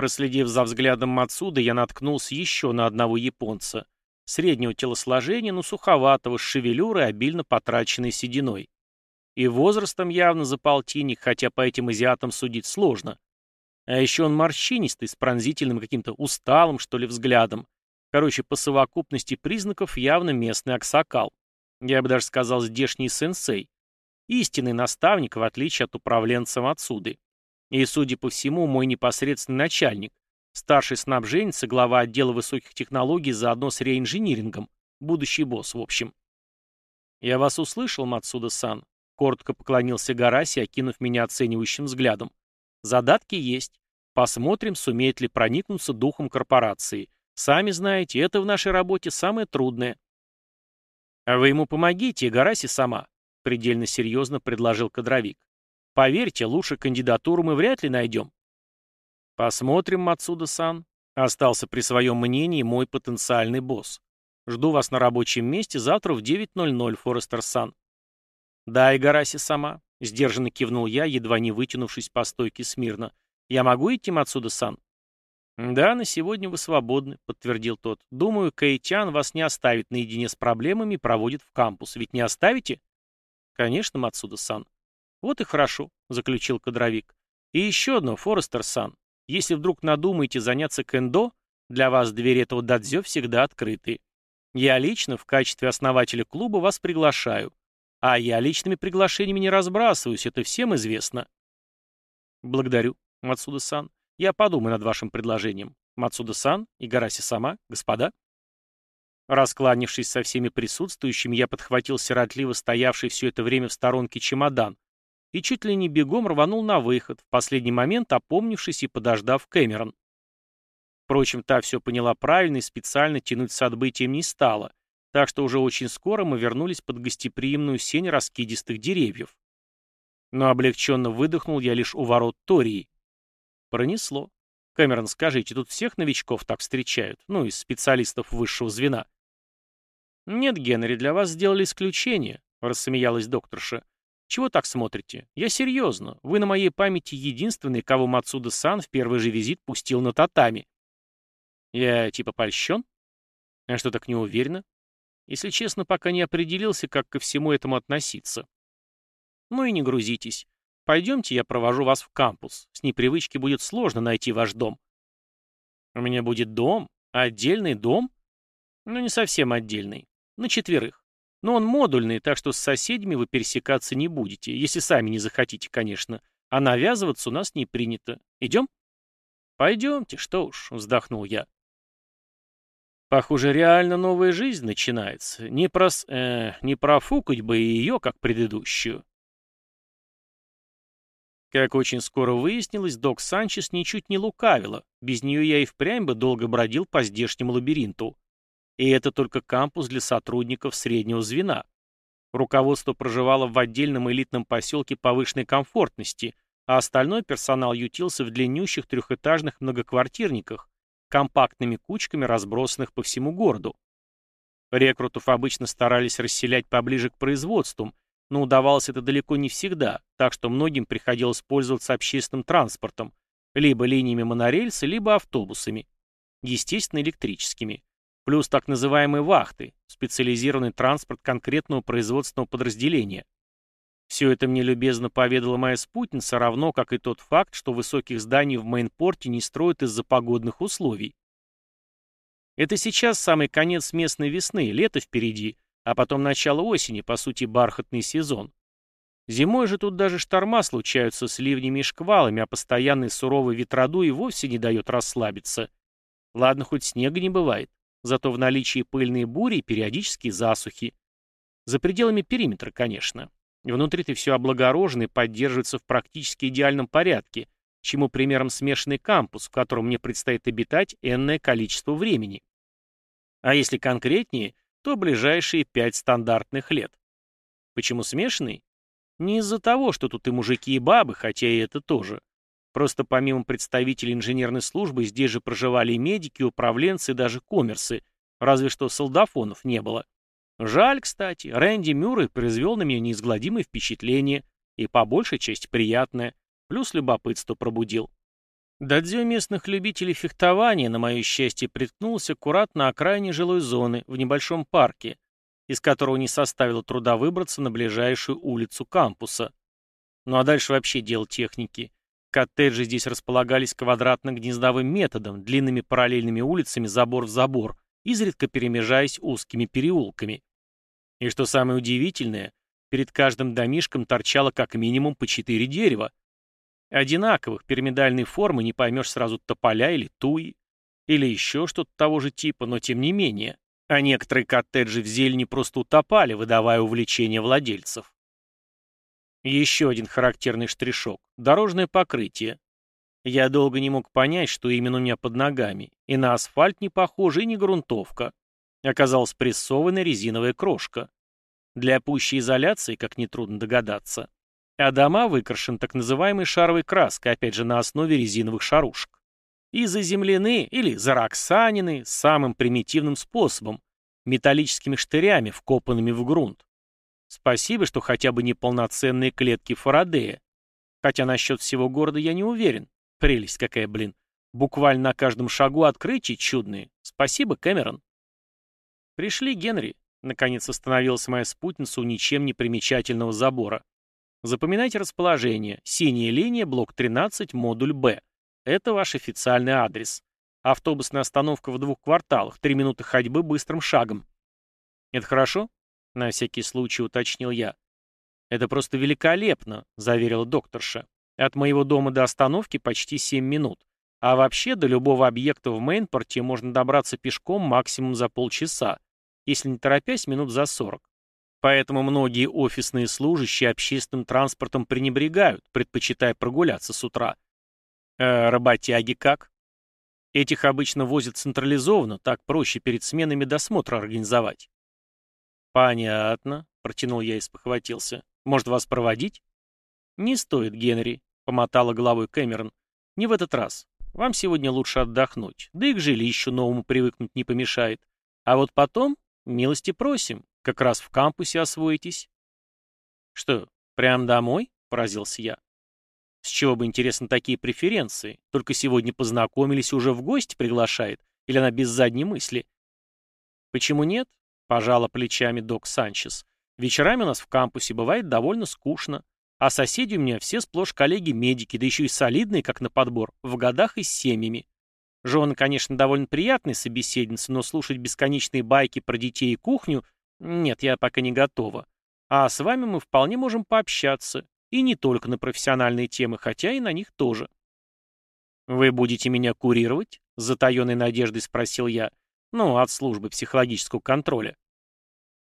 Проследив за взглядом Мацуда, я наткнулся еще на одного японца. Среднего телосложения, но суховатого, с шевелюрой, обильно потраченной сединой. И возрастом явно за полтинник, хотя по этим азиатам судить сложно. А еще он морщинистый, с пронзительным каким-то усталым, что ли, взглядом, Короче, по совокупности признаков явно местный аксакал. Я бы даже сказал, здешний сенсей. Истинный наставник, в отличие от управленца отсюда. И, судя по всему, мой непосредственный начальник. Старший снабженец и глава отдела высоких технологий заодно с реинжинирингом. Будущий босс, в общем. «Я вас услышал, Мацуда-сан», — коротко поклонился Гараси, окинув меня оценивающим взглядом. «Задатки есть. Посмотрим, сумеет ли проникнуться духом корпорации. Сами знаете, это в нашей работе самое трудное. А вы ему помогите, Гараси сама, предельно серьезно предложил кадровик. Поверьте, лучше кандидатуру мы вряд ли найдем. Посмотрим, Мацуда-сан. Остался при своем мнении мой потенциальный босс. Жду вас на рабочем месте завтра в 9.00, Форестер-сан. Да, Игараси сама. Сдержанно кивнул я, едва не вытянувшись по стойке смирно. Я могу идти, Мацуда-сан? «Да, на сегодня вы свободны», — подтвердил тот. «Думаю, Каитян вас не оставит наедине с проблемами и проводит в кампус. Ведь не оставите?» «Конечно, Мацуда-сан». «Вот и хорошо», — заключил кадровик. «И еще одно, Форестер-сан. Если вдруг надумаете заняться кендо, для вас двери этого дадзё всегда открыты. Я лично в качестве основателя клуба вас приглашаю. А я личными приглашениями не разбрасываюсь, это всем известно. Благодарю, Мацуда-сан. Я подумаю над вашим предложением. Мацуда-сан, Игараси сама, господа. Раскланившись со всеми присутствующими, я подхватил сиротливо стоявший все это время в сторонке чемодан и чуть ли не бегом рванул на выход, в последний момент опомнившись и подождав Кэмерон. Впрочем, та все поняла правильно и специально тянуть с отбытием не стала, так что уже очень скоро мы вернулись под гостеприимную сень раскидистых деревьев. Но облегченно выдохнул я лишь у ворот Тории. Пронесло. Кэмерон, скажите, тут всех новичков так встречают? Ну, из специалистов высшего звена. Нет, Генри, для вас сделали исключение, рассмеялась докторша. Чего так смотрите? Я серьезно. Вы на моей памяти единственный, кого Мацуда-сан в первый же визит пустил на татами. Я типа польщен? А что так не уверена? Если честно, пока не определился, как ко всему этому относиться. Ну и не грузитесь. Пойдемте, я провожу вас в кампус. С непривычки будет сложно найти ваш дом. У меня будет дом? Отдельный дом? Ну, не совсем отдельный. На четверых. Но он модульный, так что с соседями вы пересекаться не будете, если сами не захотите, конечно. А навязываться у нас не принято. Идем? Пойдемте, что уж, вздохнул я. Похоже, реально новая жизнь начинается. Не, прос, э, не профукать бы ее, как предыдущую. Как очень скоро выяснилось, док Санчес ничуть не лукавила. Без нее я и впрямь бы долго бродил по здешнему лабиринту. И это только кампус для сотрудников среднего звена. Руководство проживало в отдельном элитном поселке повышенной комфортности, а остальной персонал ютился в длиннющих трехэтажных многоквартирниках, компактными кучками, разбросанных по всему городу. Рекрутов обычно старались расселять поближе к производствам, но удавалось это далеко не всегда, так что многим приходилось пользоваться общественным транспортом, либо линиями монорельса, либо автобусами, естественно, электрическими. Плюс так называемые вахты, специализированный транспорт конкретного производственного подразделения. Все это мне любезно поведала моя спутница, равно как и тот факт, что высоких зданий в Мейнпорте не строят из-за погодных условий. Это сейчас самый конец местной весны, лето впереди, а потом начало осени, по сути, бархатный сезон. Зимой же тут даже шторма случаются с ливнями и шквалами, а постоянный суровый ветроду и вовсе не дает расслабиться. Ладно, хоть снега не бывает, зато в наличии пыльные бури и периодические засухи. За пределами периметра, конечно. Внутри-то все облагорожено и поддерживается в практически идеальном порядке, чему примером смешанный кампус, в котором мне предстоит обитать энное количество времени. А если конкретнее, то ближайшие пять стандартных лет. Почему смешанный? Не из-за того, что тут и мужики, и бабы, хотя и это тоже. Просто помимо представителей инженерной службы здесь же проживали и медики, и управленцы, и даже коммерсы, разве что солдафонов не было. Жаль, кстати, Рэнди Мюррей произвел на меня неизгладимое впечатление, и по большей части приятное, плюс любопытство пробудил. Дадзё местных любителей фехтования, на мое счастье, приткнулся аккуратно на окраине жилой зоны, в небольшом парке, из которого не составило труда выбраться на ближайшую улицу кампуса. Ну а дальше вообще дело техники. Коттеджи здесь располагались квадратно-гнездовым методом, длинными параллельными улицами забор в забор, изредка перемежаясь узкими переулками. И что самое удивительное, перед каждым домишком торчало как минимум по четыре дерева, Одинаковых, пирамидальной формы, не поймешь сразу тополя или туи, или еще что-то того же типа, но тем не менее. А некоторые коттеджи в зелени просто утопали, выдавая увлечение владельцев. Еще один характерный штришок – дорожное покрытие. Я долго не мог понять, что именно у меня под ногами, и на асфальт не похоже, и не грунтовка. Оказалась прессованная резиновая крошка. Для пущей изоляции, как нетрудно догадаться а дома выкрашены так называемой шаровой краской, опять же на основе резиновых шарушек. И заземлены или зароксанены самым примитивным способом – металлическими штырями, вкопанными в грунт. Спасибо, что хотя бы не полноценные клетки Фарадея. Хотя насчет всего города я не уверен. Прелесть какая, блин. Буквально на каждом шагу открытий чудные. Спасибо, Кэмерон. Пришли, Генри. Наконец остановилась моя спутница у ничем не примечательного забора. Запоминайте расположение. Синяя линия, блок 13, модуль Б. Это ваш официальный адрес. Автобусная остановка в двух кварталах, три минуты ходьбы быстрым шагом. Это хорошо? На всякий случай уточнил я. «Это просто великолепно», — заверила докторша. «От моего дома до остановки почти 7 минут. А вообще до любого объекта в Мейнпорте можно добраться пешком максимум за полчаса, если не торопясь, минут за 40. Поэтому многие офисные служащие общественным транспортом пренебрегают, предпочитая прогуляться с утра. Э, работяги как? Этих обычно возят централизованно, так проще перед сменами досмотра организовать. Понятно, протянул я и спохватился. Может, вас проводить? Не стоит, Генри, помотала головой Кэмерон. Не в этот раз. Вам сегодня лучше отдохнуть, да и к жилищу новому привыкнуть не помешает. А вот потом, милости просим, как раз в кампусе освоитесь. Что, прям домой? Поразился я. С чего бы, интересно, такие преференции? Только сегодня познакомились, уже в гости приглашает? Или она без задней мысли? Почему нет? Пожала плечами док Санчес. Вечерами у нас в кампусе бывает довольно скучно. А соседи у меня все сплошь коллеги-медики, да еще и солидные, как на подбор, в годах и с семьями. Жена, конечно, довольно приятная собеседница, но слушать бесконечные байки про детей и кухню нет, я пока не готова. А с вами мы вполне можем пообщаться. И не только на профессиональные темы, хотя и на них тоже. «Вы будете меня курировать?» — с затаенной надеждой спросил я. «Ну, от службы психологического контроля».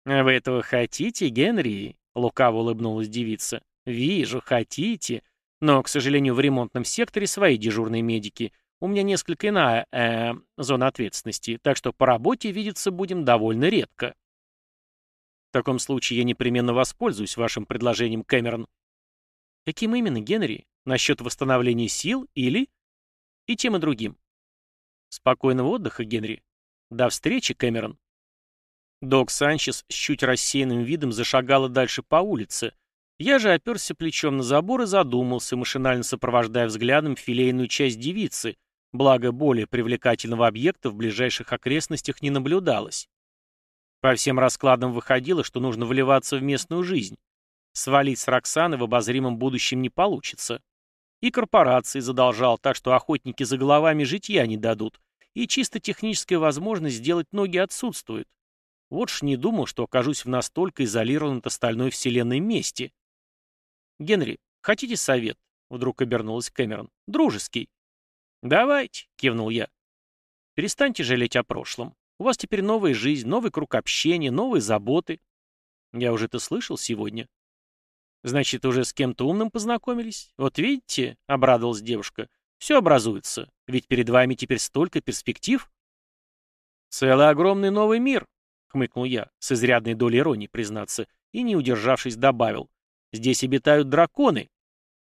«Вы этого хотите, Генри?» — лукаво улыбнулась девица. «Вижу, хотите. Но, к сожалению, в ремонтном секторе свои дежурные медики. У меня несколько иная э, зона ответственности, так что по работе видеться будем довольно редко». «В таком случае я непременно воспользуюсь вашим предложением, Кэмерон», Каким именно, Генри? Насчет восстановления сил или... И тем и другим. Спокойного отдыха, Генри. До встречи, Кэмерон. Док Санчес с чуть рассеянным видом зашагала дальше по улице. Я же оперся плечом на забор и задумался, машинально сопровождая взглядом филейную часть девицы, благо более привлекательного объекта в ближайших окрестностях не наблюдалось. По всем раскладам выходило, что нужно вливаться в местную жизнь. Свалить с Роксаны в обозримом будущем не получится. И корпорации задолжал, так что охотники за головами житья не дадут. И чисто техническая возможность сделать ноги отсутствует. Вот ж не думал, что окажусь в настолько изолированном от остальной вселенной месте. «Генри, хотите совет?» — вдруг обернулась Кэмерон. «Дружеский». «Давайте», — кивнул я. «Перестаньте жалеть о прошлом. У вас теперь новая жизнь, новый круг общения, новые заботы». Я уже это слышал сегодня. Значит, уже с кем-то умным познакомились? Вот видите, — обрадовалась девушка, — все образуется, ведь перед вами теперь столько перспектив. Целый огромный новый мир, — хмыкнул я, с изрядной долей иронии, признаться, и, не удержавшись, добавил. Здесь обитают драконы.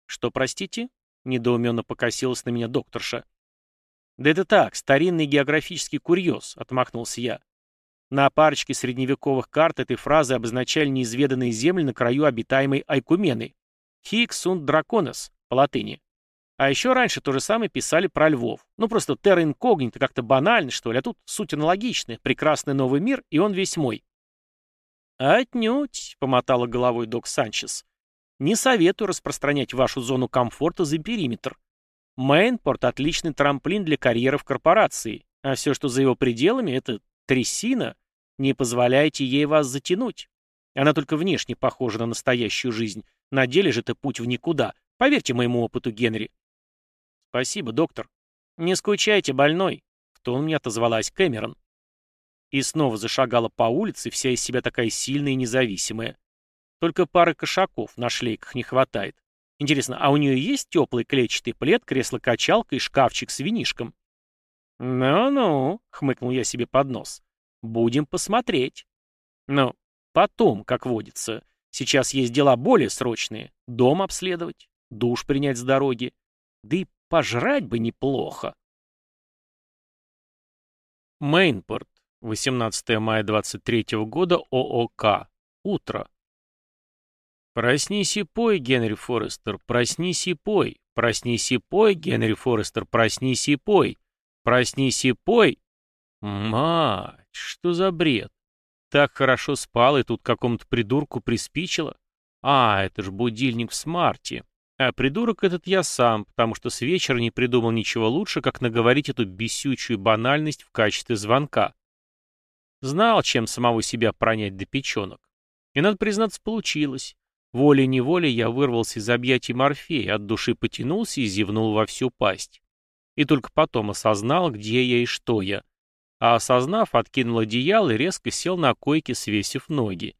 Что, простите? — недоуменно покосилась на меня докторша. Да это так, старинный географический курьез, — отмахнулся я. На парочке средневековых карт этой фразы обозначали неизведанные земли на краю обитаемой Айкумены. «Хик сунт драконес» по латыни. А еще раньше то же самое писали про львов. Ну просто терра инкогнито как-то банально, что ли, а тут суть аналогичная. Прекрасный новый мир, и он весь мой. «Отнюдь», — помотала головой док Санчес. «Не советую распространять вашу зону комфорта за периметр. Мейнпорт — отличный трамплин для карьеры в корпорации, а все, что за его пределами, это Трясина, не позволяйте ей вас затянуть. Она только внешне похожа на настоящую жизнь. На деле же это путь в никуда. Поверьте моему опыту, Генри. Спасибо, доктор. Не скучайте, больной. В тон мне отозвалась Кэмерон. И снова зашагала по улице, вся из себя такая сильная и независимая. Только пары кошаков на шлейках не хватает. Интересно, а у нее есть теплый клетчатый плед, кресло-качалка и шкафчик с винишком? «Ну-ну», — хмыкнул я себе под нос, — «будем посмотреть». «Ну, потом, как водится. Сейчас есть дела более срочные. Дом обследовать, душ принять с дороги. Да и пожрать бы неплохо». Мейнпорт, 18 мая 23 года, ООК. Утро. «Проснись и пой, Генри Форестер, проснись и пой, проснись и пой, Генри Форестер, проснись и пой». Проснись и пой. Мать, что за бред? Так хорошо спал, и тут какому-то придурку приспичило. А, это ж будильник в смарте. А придурок этот я сам, потому что с вечера не придумал ничего лучше, как наговорить эту бесючую банальность в качестве звонка. Знал, чем самого себя пронять до печенок. И, надо признаться, получилось. Волей-неволей я вырвался из объятий Морфея, от души потянулся и зевнул во всю пасть. И только потом осознал, где я и что я. А осознав, откинул одеяло и резко сел на койке, свесив ноги.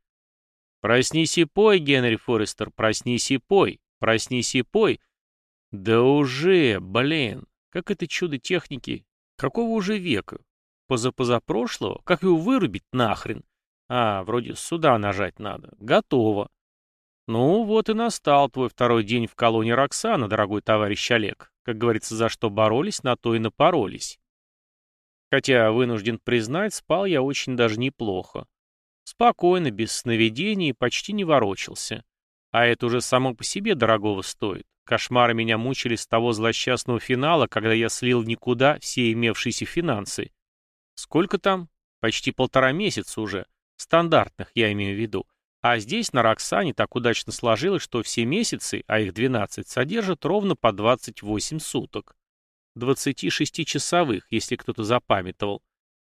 «Проснись и пой, Генри Форестер, проснись и пой, проснись и пой». «Да уже, блин, как это чудо техники? Какого уже века? Позапозапрошлого? Как его вырубить нахрен? А, вроде сюда нажать надо. Готово. Ну, вот и настал твой второй день в колонии Роксана, дорогой товарищ Олег. Как говорится, за что боролись, на то и напоролись. Хотя, вынужден признать, спал я очень даже неплохо. Спокойно, без сновидений, почти не ворочался. А это уже само по себе дорогого стоит. Кошмары меня мучили с того злосчастного финала, когда я слил никуда все имевшиеся финансы. Сколько там? Почти полтора месяца уже. Стандартных, я имею в виду. А здесь, на Роксане, так удачно сложилось, что все месяцы, а их 12, содержат ровно по 28 суток. 26-часовых, если кто-то запамятовал.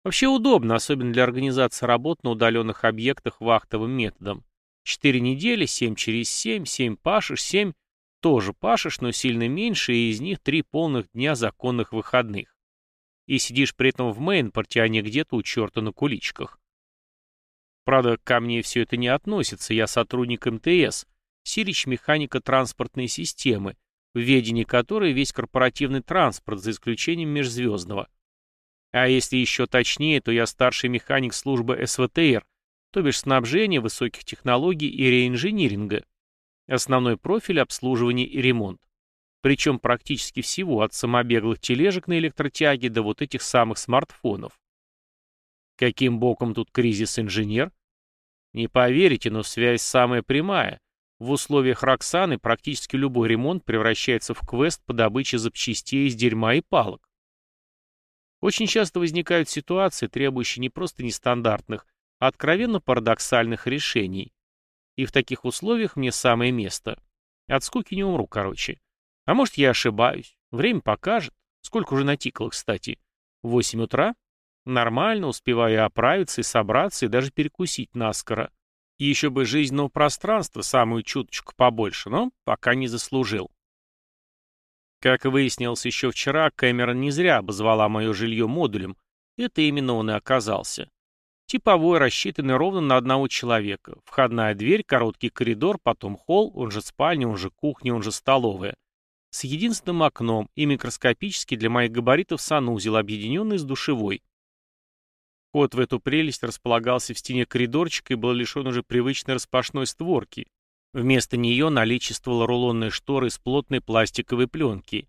Вообще удобно, особенно для организации работ на удаленных объектах вахтовым методом. Четыре недели, семь через семь, семь пашешь, семь тоже пашешь, но сильно меньше, и из них три полных дня законных выходных. И сидишь при этом в мейнпорте, а не где-то у черта на куличках. Правда, ко мне все это не относится, я сотрудник МТС, Сирич механика транспортной системы, в ведении которой весь корпоративный транспорт, за исключением межзвездного. А если еще точнее, то я старший механик службы СВТР, то бишь снабжения, высоких технологий и реинжиниринга. Основной профиль – обслуживание и ремонт. Причем практически всего, от самобеглых тележек на электротяге до вот этих самых смартфонов. Каким боком тут кризис-инженер? Не поверите, но связь самая прямая. В условиях Роксаны практически любой ремонт превращается в квест по добыче запчастей из дерьма и палок. Очень часто возникают ситуации, требующие не просто нестандартных, откровенно парадоксальных решений. И в таких условиях мне самое место. От скуки не умру, короче. А может, я ошибаюсь. Время покажет. Сколько уже натикало, кстати? Восемь утра? Нормально, успеваю оправиться и собраться, и даже перекусить наскоро. И еще бы жизненного пространства, самую чуточку побольше, но пока не заслужил. Как выяснилось еще вчера, Кэмерон не зря обозвала мое жилье модулем. Это именно он и оказался. Типовой, рассчитанный ровно на одного человека. Входная дверь, короткий коридор, потом холл, он же спальня, он же кухня, он же столовая. С единственным окном и микроскопический для моих габаритов санузел, объединенный с душевой. Вход в эту прелесть располагался в стене коридорчика и был лишен уже привычной распашной створки. Вместо нее наличествовала рулонная штора из плотной пластиковой пленки.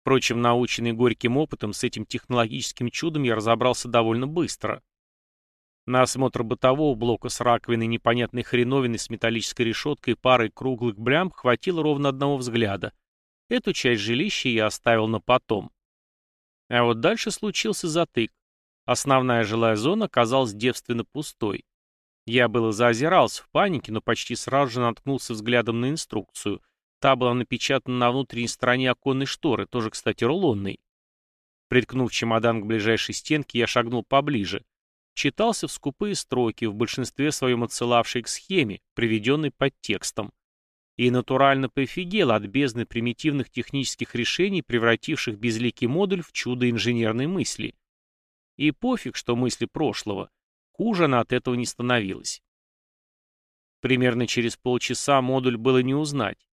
Впрочем, наученный горьким опытом, с этим технологическим чудом я разобрался довольно быстро. На осмотр бытового блока с раковиной непонятной хреновины с металлической решеткой и парой круглых блямб хватило ровно одного взгляда. Эту часть жилища я оставил на потом. А вот дальше случился затык. Основная жилая зона казалась девственно пустой. Я было заозирался в панике, но почти сразу же наткнулся взглядом на инструкцию. Та была напечатана на внутренней стороне оконной шторы, тоже, кстати, рулонной. Приткнув чемодан к ближайшей стенке, я шагнул поближе. Читался в скупые строки, в большинстве своем отсылавшие к схеме, приведенной под текстом. И натурально пофигел от бездны примитивных технических решений, превративших безликий модуль в чудо инженерной мысли. И пофиг, что мысли прошлого. Хуже она от этого не становилась. Примерно через полчаса модуль было не узнать.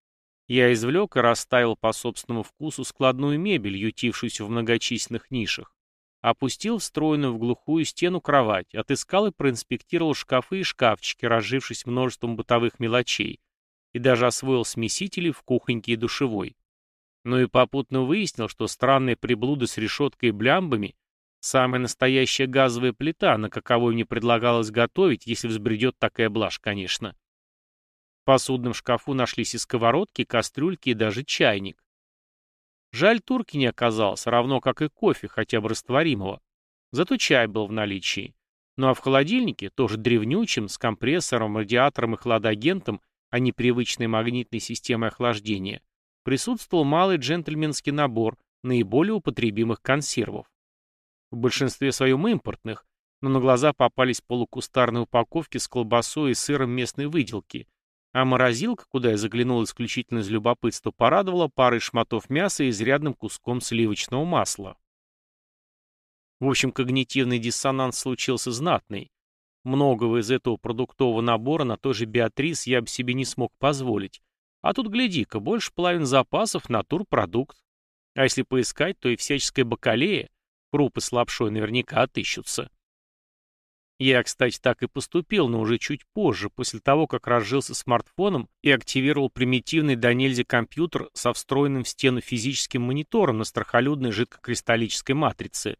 Я извлек и расставил по собственному вкусу складную мебель, ютившуюся в многочисленных нишах. Опустил встроенную в глухую стену кровать, отыскал и проинспектировал шкафы и шкафчики, разжившись множеством бытовых мелочей, и даже освоил смесители в кухоньке и душевой. Но и попутно выяснил, что странные приблуды с решеткой и блямбами Самая настоящая газовая плита, на каковой мне предлагалось готовить, если взбредет такая блажь, конечно. В посудном шкафу нашлись и сковородки, и кастрюльки, и даже чайник. Жаль, турки не оказалось, равно как и кофе, хотя бы растворимого. Зато чай был в наличии. Ну а в холодильнике, тоже древнючим, с компрессором, радиатором и хладагентом, а не привычной магнитной системой охлаждения, присутствовал малый джентльменский набор наиболее употребимых консервов в большинстве своем импортных, но на глаза попались полукустарные упаковки с колбасой и сыром местной выделки, А морозилка, куда я заглянул исключительно из любопытства, порадовала парой шматов мяса и изрядным куском сливочного масла. В общем, когнитивный диссонанс случился знатный. Многого из этого продуктового набора на той же Беатрис я бы себе не смог позволить. А тут, гляди-ка, больше половины запасов — натурпродукт. А если поискать, то и всяческая бакалея, крупы с лапшой наверняка отыщутся. Я, кстати, так и поступил, но уже чуть позже, после того, как разжился смартфоном и активировал примитивный до нельзя компьютер со встроенным в стену физическим монитором на страхолюдной жидкокристаллической матрице.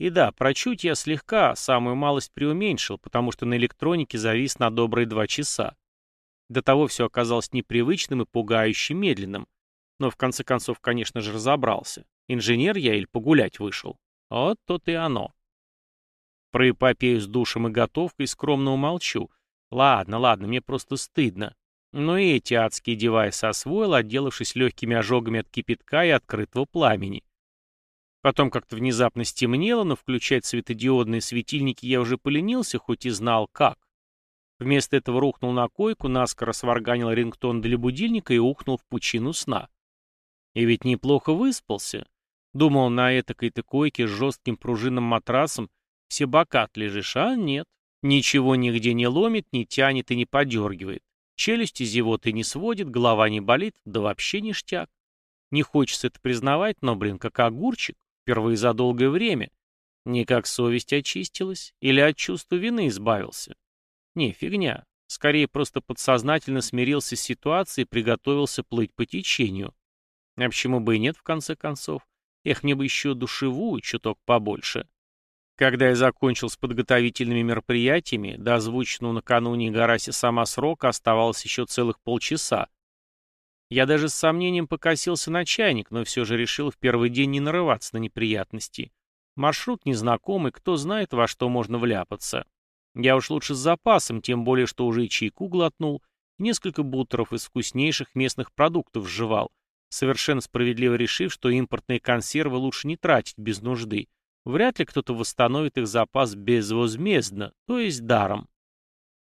И да, про чуть я слегка, самую малость преуменьшил, потому что на электронике завис на добрые два часа. До того все оказалось непривычным и пугающе медленным. Но в конце концов, конечно же, разобрался. Инженер я или погулять вышел. Вот то и оно. Про эпопею с душем и готовкой скромно умолчу. Ладно, ладно, мне просто стыдно. Но и эти адские девайсы освоил, отделавшись легкими ожогами от кипятка и открытого пламени. Потом как-то внезапно стемнело, но включать светодиодные светильники я уже поленился, хоть и знал как. Вместо этого рухнул на койку, наскоро сварганил рингтон для будильника и ухнул в пучину сна. И ведь неплохо выспался. Думал, на этакой-то койке с жестким пружинным матрасом все бока лежишь, а нет. Ничего нигде не ломит, не тянет и не подергивает. Челюсти зевоты не сводит, голова не болит, да вообще ништяк. Не хочется это признавать, но, блин, как огурчик, впервые за долгое время. Не как совесть очистилась или от чувства вины избавился. Не, фигня. Скорее, просто подсознательно смирился с ситуацией и приготовился плыть по течению. А почему бы и нет, в конце концов? Эх, мне бы еще душевую чуток побольше. Когда я закончил с подготовительными мероприятиями, до озвученного накануне Гараси сама срока оставалось еще целых полчаса. Я даже с сомнением покосился на чайник, но все же решил в первый день не нарываться на неприятности. Маршрут незнакомый, кто знает, во что можно вляпаться. Я уж лучше с запасом, тем более, что уже и чайку глотнул, несколько бутеров из вкуснейших местных продуктов сживал, совершенно справедливо решив, что импортные консервы лучше не тратить без нужды, Вряд ли кто-то восстановит их запас безвозмездно, то есть даром.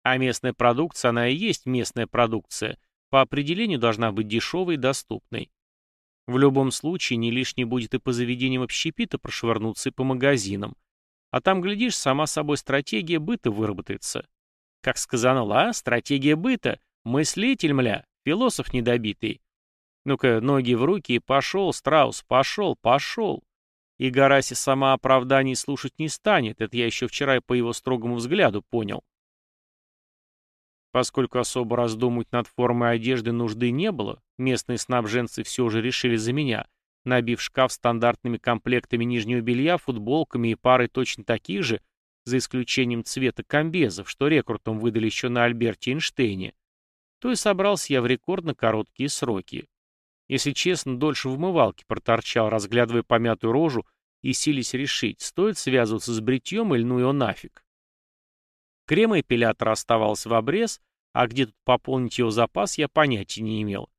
А местная продукция, она и есть местная продукция, по определению должна быть дешевой и доступной. В любом случае, не лишней будет и по заведениям общепита прошвырнуться и по магазинам. А там, глядишь, сама собой стратегия быта выработается. Как сказано, а, стратегия быта, мыслитель, мля, философ недобитый. Ну-ка, ноги в руки и пошел, страус, пошел, пошел. И Гараси сама оправданий слушать не станет, это я еще вчера и по его строгому взгляду понял. Поскольку особо раздумывать над формой одежды нужды не было, местные снабженцы все же решили за меня, набив шкаф стандартными комплектами нижнего белья, футболками и парой точно таких же, за исключением цвета комбезов, что рекрутом выдали еще на Альберте Эйнштейне, то и собрался я в рекордно короткие сроки. Если честно, дольше в умывалке проторчал, разглядывая помятую рожу и сились решить, стоит связываться с бритьем или ну его нафиг. Крема эпилятора оставался в обрез, а где тут пополнить его запас, я понятия не имел.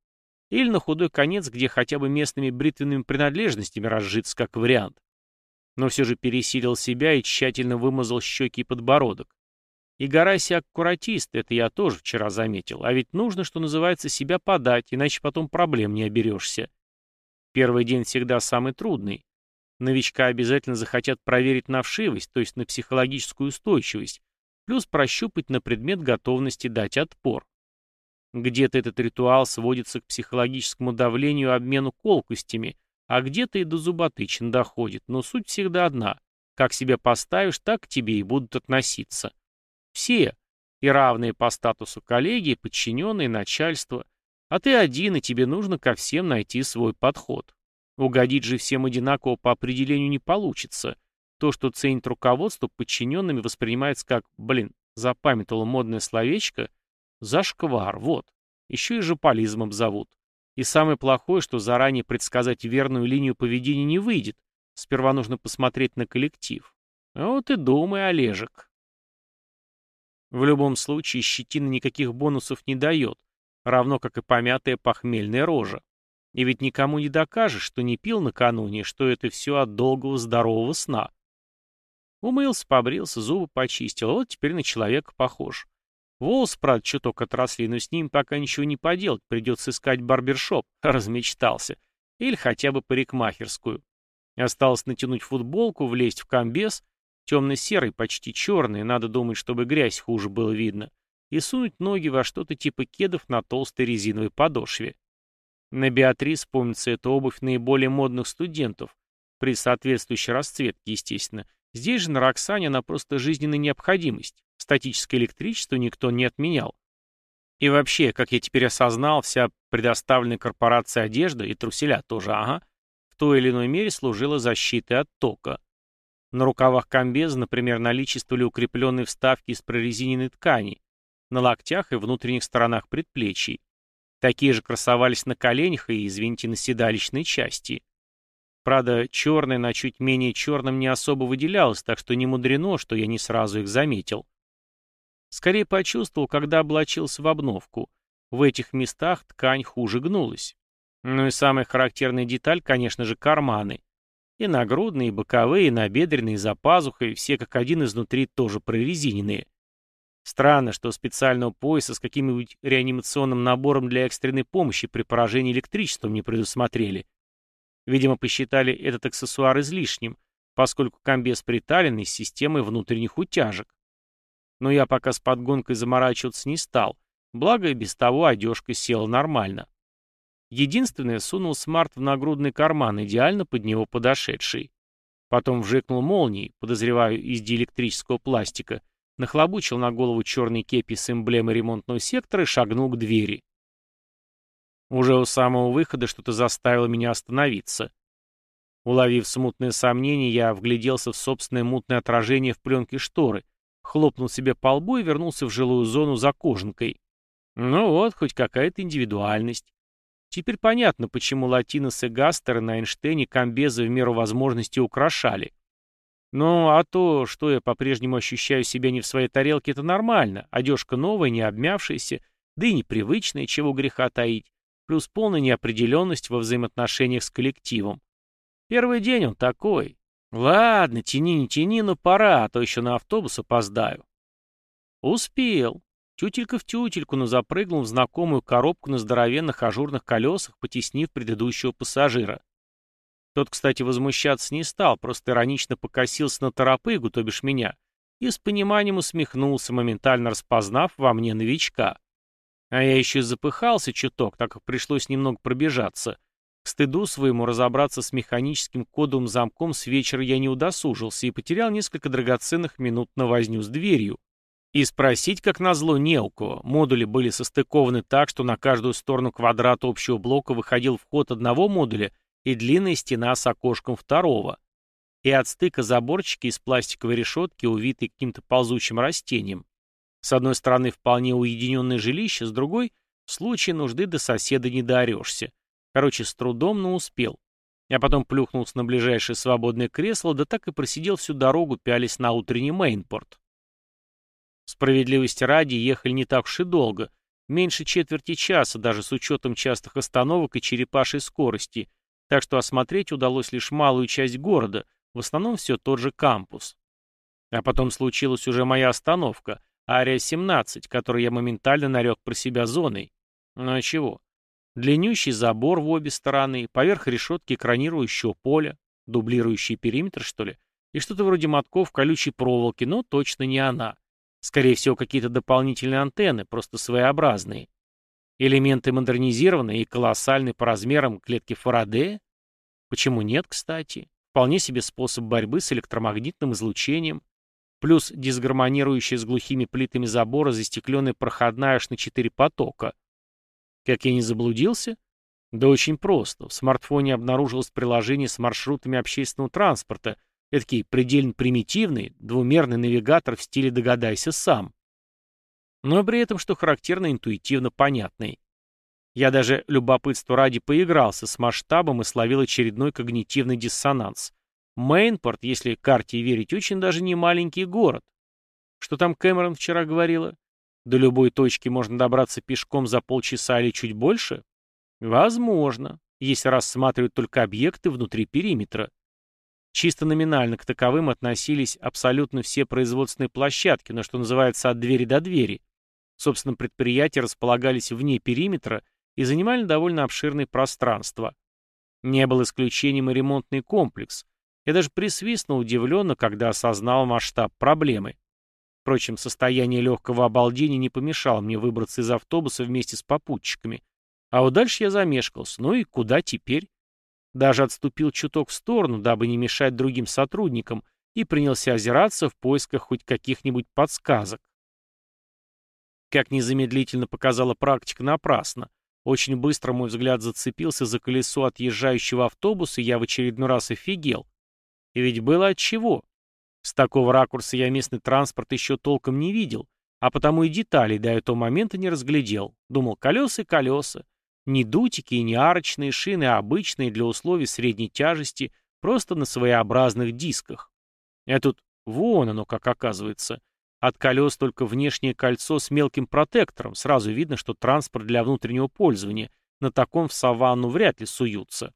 Или на худой конец, где хотя бы местными бритвенными принадлежностями разжиться как вариант. Но все же пересилил себя и тщательно вымазал щеки и подбородок. И Гараси аккуратист, это я тоже вчера заметил. А ведь нужно, что называется, себя подать, иначе потом проблем не оберешься. Первый день всегда самый трудный. Новичка обязательно захотят проверить на вшивость, то есть на психологическую устойчивость, плюс прощупать на предмет готовности дать отпор. Где-то этот ритуал сводится к психологическому давлению обмену колкостями, а где-то и до зуботычин доходит, но суть всегда одна. Как себя поставишь, так к тебе и будут относиться. Все. И равные по статусу коллеги, подчиненные, начальство. А ты один, и тебе нужно ко всем найти свой подход. Угодить же всем одинаково по определению не получится. То, что ценит руководство, подчиненными воспринимается как, блин, запамятовало модное словечко, зашквар, вот. Еще и жополизмом зовут. И самое плохое, что заранее предсказать верную линию поведения не выйдет. Сперва нужно посмотреть на коллектив. Вот и думай, Олежек. В любом случае, щетина никаких бонусов не дает, равно как и помятая похмельная рожа. И ведь никому не докажешь, что не пил накануне, что это все от долгого здорового сна. Умылся, побрился, зубы почистил, вот теперь на человека похож. Волос, правда, чуток отросли, но с ним пока ничего не поделать, придется искать барбершоп, (laughs) размечтался. Или хотя бы парикмахерскую. Осталось натянуть футболку, влезть в комбез, темно-серый, почти черный, надо думать, чтобы грязь хуже было видно, и сунуть ноги во что-то типа кедов на толстой резиновой подошве. На Беатрис помнится эта обувь наиболее модных студентов, при соответствующей расцветке, естественно. Здесь же на Роксане она просто жизненная необходимость. Статическое электричество никто не отменял. И вообще, как я теперь осознал, вся предоставленная корпорация одежда, и труселя тоже, ага, в той или иной мере служила защитой от тока. На рукавах комбеза, например, наличествовали укрепленные вставки из прорезиненной ткани, на локтях и внутренних сторонах предплечий. Такие же красовались на коленях и, извините, на седалищной части. Правда, черное на чуть менее черном не особо выделялось, так что не мудрено, что я не сразу их заметил. Скорее почувствовал, когда облачился в обновку. В этих местах ткань хуже гнулась. Ну и самая характерная деталь, конечно же, карманы. И нагрудные, и боковые, и набедренные, и за пазухой, все как один изнутри тоже прорезиненные. Странно, что специального пояса с каким-нибудь реанимационным набором для экстренной помощи при поражении электричеством не предусмотрели. Видимо, посчитали этот аксессуар излишним, поскольку комбез приталенный с системой внутренних утяжек. Но я пока с подгонкой заморачиваться не стал, благо и без того одежка села нормально. Единственное, сунул смарт в нагрудный карман, идеально под него подошедший. Потом вжикнул молнией, подозреваю, из диэлектрического пластика, нахлобучил на голову черный кепи с эмблемой ремонтного сектора и шагнул к двери. Уже у самого выхода что-то заставило меня остановиться. Уловив смутное сомнение, я вгляделся в собственное мутное отражение в пленке шторы, хлопнул себе по лбу и вернулся в жилую зону за кожанкой. Ну вот, хоть какая-то индивидуальность. Теперь понятно, почему Латинос и Гастеры на Эйнштейне комбезы в меру возможности украшали. Ну, а то, что я по-прежнему ощущаю себя не в своей тарелке, это нормально. Одежка новая, не обмявшаяся, да и непривычная, чего греха таить плюс полная неопределенность во взаимоотношениях с коллективом. Первый день он такой. Ладно, тяни, не тяни, но пора, а то еще на автобус опоздаю. Успел. Тютелька в тютельку, но запрыгнул в знакомую коробку на здоровенных ажурных колесах, потеснив предыдущего пассажира. Тот, кстати, возмущаться не стал, просто иронично покосился на торопыгу, то бишь меня, и с пониманием усмехнулся, моментально распознав во мне новичка. А я еще запыхался чуток, так как пришлось немного пробежаться. К стыду своему разобраться с механическим кодовым замком с вечера я не удосужился и потерял несколько драгоценных минут на возню с дверью. И спросить, как назло, не у кого. Модули были состыкованы так, что на каждую сторону квадрата общего блока выходил вход одного модуля и длинная стена с окошком второго. И от стыка заборчики из пластиковой решетки, увитые каким-то ползучим растением. С одной стороны, вполне уединенное жилище, с другой, в случае нужды до соседа не доорешься. Короче, с трудом, но успел. Я потом плюхнулся на ближайшее свободное кресло, да так и просидел всю дорогу, пялись на утренний мейнпорт. Справедливости ради, ехали не так уж и долго. Меньше четверти часа, даже с учетом частых остановок и черепашей скорости. Так что осмотреть удалось лишь малую часть города, в основном все тот же кампус. А потом случилась уже моя остановка, Ария-17, который я моментально нарек про себя зоной. Ну а чего? Длиннющий забор в обе стороны, поверх решетки экранирующего поля, дублирующий периметр, что ли, и что-то вроде мотков колючей проволоки, но точно не она. Скорее всего, какие-то дополнительные антенны, просто своеобразные. Элементы модернизированные и колоссальные по размерам клетки Фарадея? Почему нет, кстати? Вполне себе способ борьбы с электромагнитным излучением плюс дисгармонирующая с глухими плитами забора застекленная проходная аж на четыре потока. Как я не заблудился? Да очень просто. В смартфоне обнаружилось приложение с маршрутами общественного транспорта, эдакий предельно примитивный, двумерный навигатор в стиле «догадайся сам». Но при этом, что характерно, интуитивно понятный. Я даже любопытство ради поигрался с масштабом и словил очередной когнитивный диссонанс. Мейнпорт, если карте верить, очень даже не маленький город. Что там Кэмерон вчера говорила? До любой точки можно добраться пешком за полчаса или чуть больше? Возможно, если рассматривать только объекты внутри периметра. Чисто номинально к таковым относились абсолютно все производственные площадки, но что называется от двери до двери. Собственно, предприятия располагались вне периметра и занимали довольно обширное пространство. Не был исключением и ремонтный комплекс. Я даже присвистнул удивленно, когда осознал масштаб проблемы. Впрочем, состояние легкого обалдения не помешало мне выбраться из автобуса вместе с попутчиками. А вот дальше я замешкался. Ну и куда теперь? Даже отступил чуток в сторону, дабы не мешать другим сотрудникам, и принялся озираться в поисках хоть каких-нибудь подсказок. Как незамедлительно показала практика напрасно. Очень быстро мой взгляд зацепился за колесо отъезжающего автобуса, и я в очередной раз офигел. И ведь было от чего. С такого ракурса я местный транспорт еще толком не видел, а потому и деталей до этого момента не разглядел. Думал, колеса и колеса. Не дутики и не арочные шины, а обычные для условий средней тяжести, просто на своеобразных дисках. А тут вон оно, как оказывается. От колес только внешнее кольцо с мелким протектором. Сразу видно, что транспорт для внутреннего пользования. На таком в саванну вряд ли суются.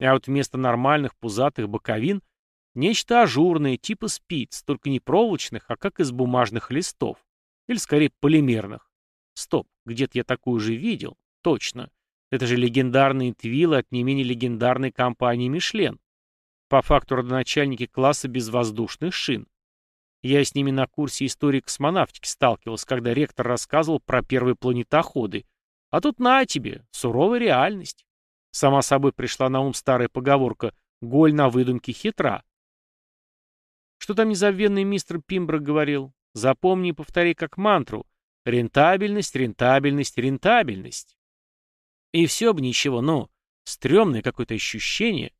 А вот вместо нормальных пузатых боковин Нечто ажурное, типа спиц, только не проволочных, а как из бумажных листов. Или скорее полимерных. Стоп, где-то я такую же видел. Точно. Это же легендарные твилы от не менее легендарной компании «Мишлен». По факту родоначальники класса безвоздушных шин. Я с ними на курсе истории космонавтики сталкивался, когда ректор рассказывал про первые планетоходы. А тут на тебе, суровая реальность. Сама собой пришла на ум старая поговорка «голь на выдумке хитра». Что там незабвенный мистер Пимброк говорил? Запомни и повтори как мантру. Рентабельность, рентабельность, рентабельность. И все бы ничего, но стрёмное какое-то ощущение.